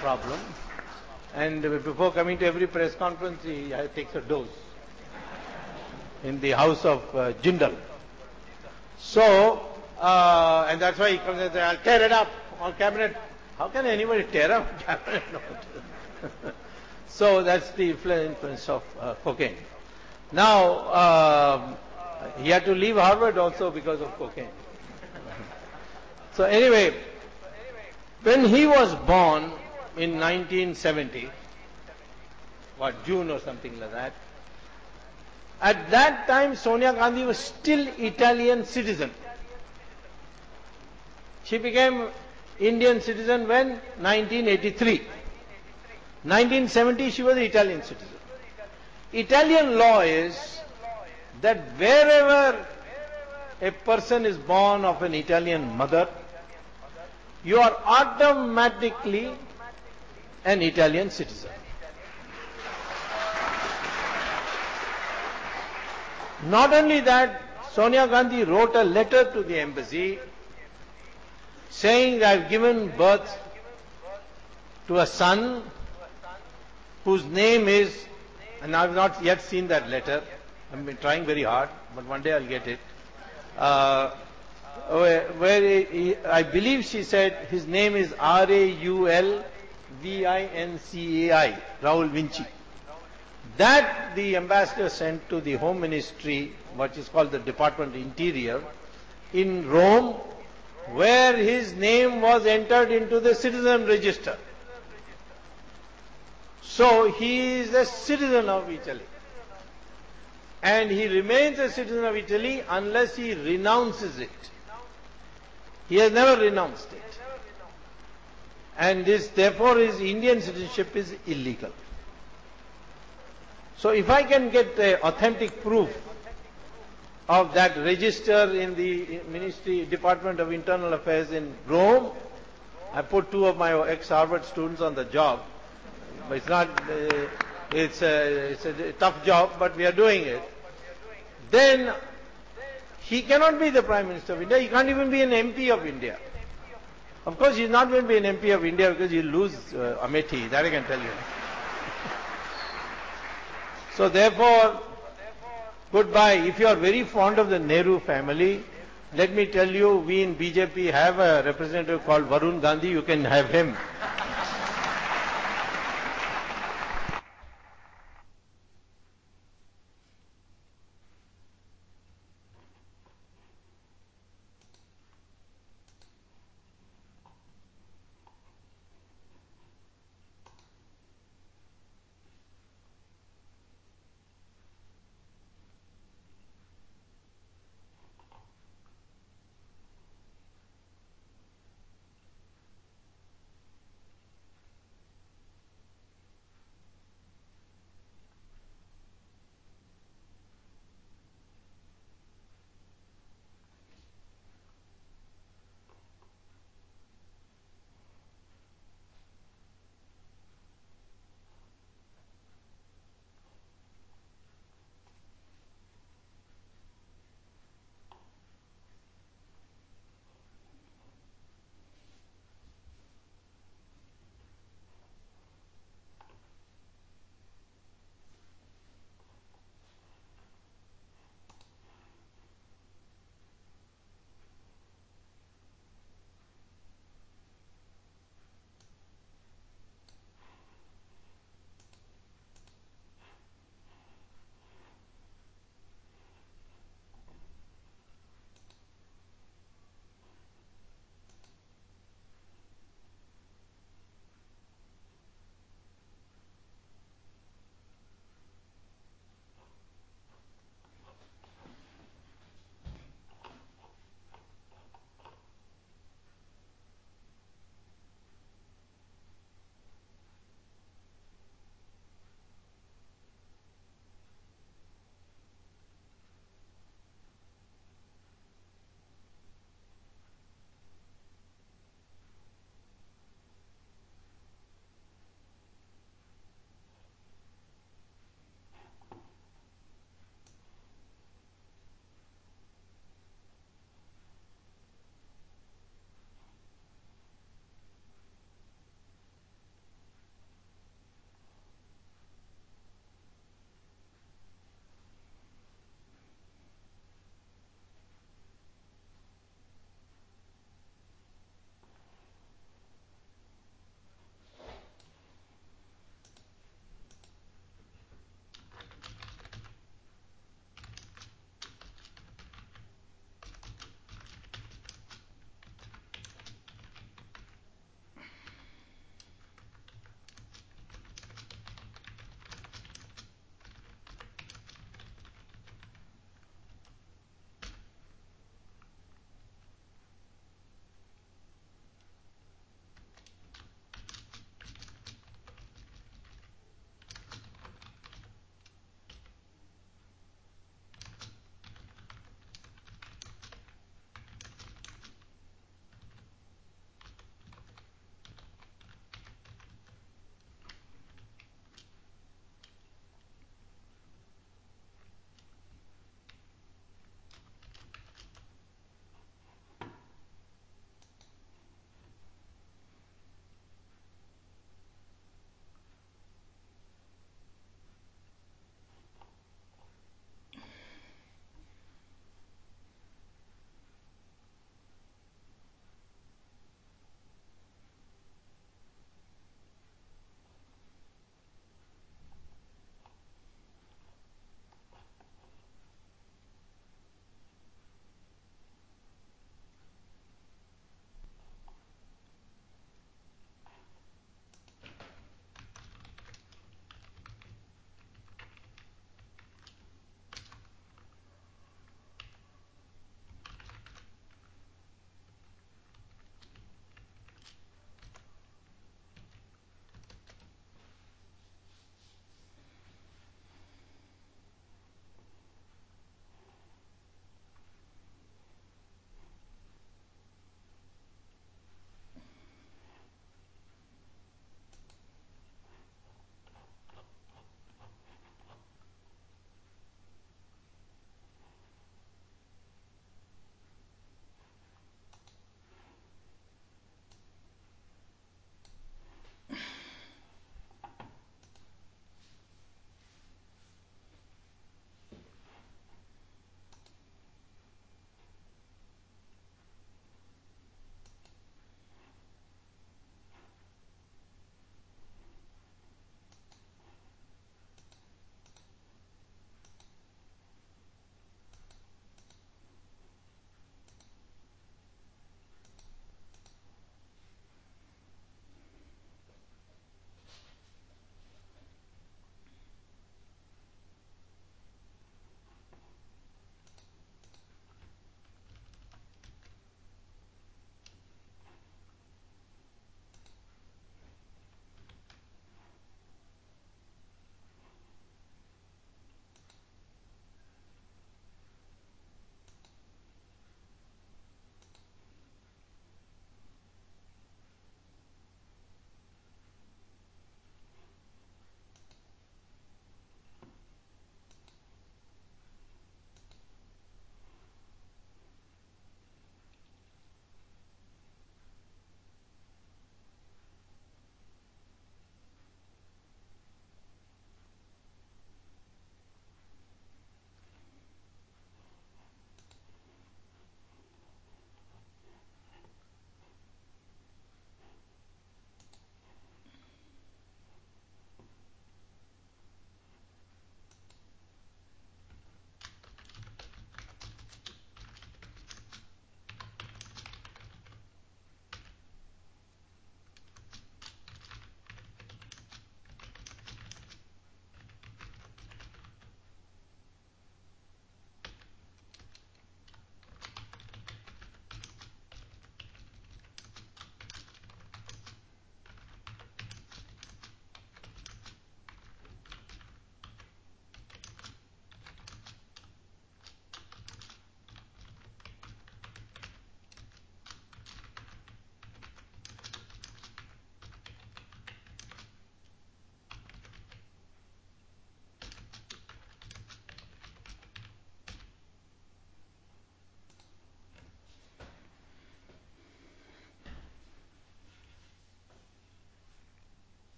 problem. And before coming to every press conference, he takes a dose in the house of uh, Jindal. So, uh, and that's why he comes and says, I'll tear it up on cabinet. How can anybody tear up cabinet so that's the influence of uh, cocaine. Now, um, he had to leave Harvard also because of cocaine. so anyway, when he was born in 1970, what, June or something like that, at that time Sonia Gandhi was still Italian citizen. She became Indian citizen when? 1983. 1970 she was Italian citizen. Italian law is that wherever a person is born of an Italian mother, you are automatically an Italian citizen. Not only that, Sonia Gandhi wrote a letter to the embassy saying I've given birth to a son whose name is, and I've not yet seen that letter, I've been trying very hard, but one day I'll get it, uh, where, where he, I believe she said his name is R-A-U-L-V-I-N-C-A-I, Raul Vinci. That the ambassador sent to the Home Ministry, what is called the Department Interior, in Rome, where his name was entered into the citizen register. So he is a citizen of Italy. And he remains a citizen of Italy unless he renounces it. He has never renounced it. And this, therefore, his Indian citizenship is illegal. So if I can get uh, authentic proof of that register in the Ministry, Department of Internal Affairs in Rome, I put two of my ex-Harvard students on the job. But it's not, uh, it's, a, it's a tough job, but we are doing it. Then he cannot be the Prime Minister of India. He can't even be an MP of India. Of course, he's not going to be an MP of India because he'll lose uh, Amethi. That I can tell you. So therefore, goodbye. If you are very fond of the Nehru family, let me tell you, we in BJP have a representative called Varun Gandhi. You can have him.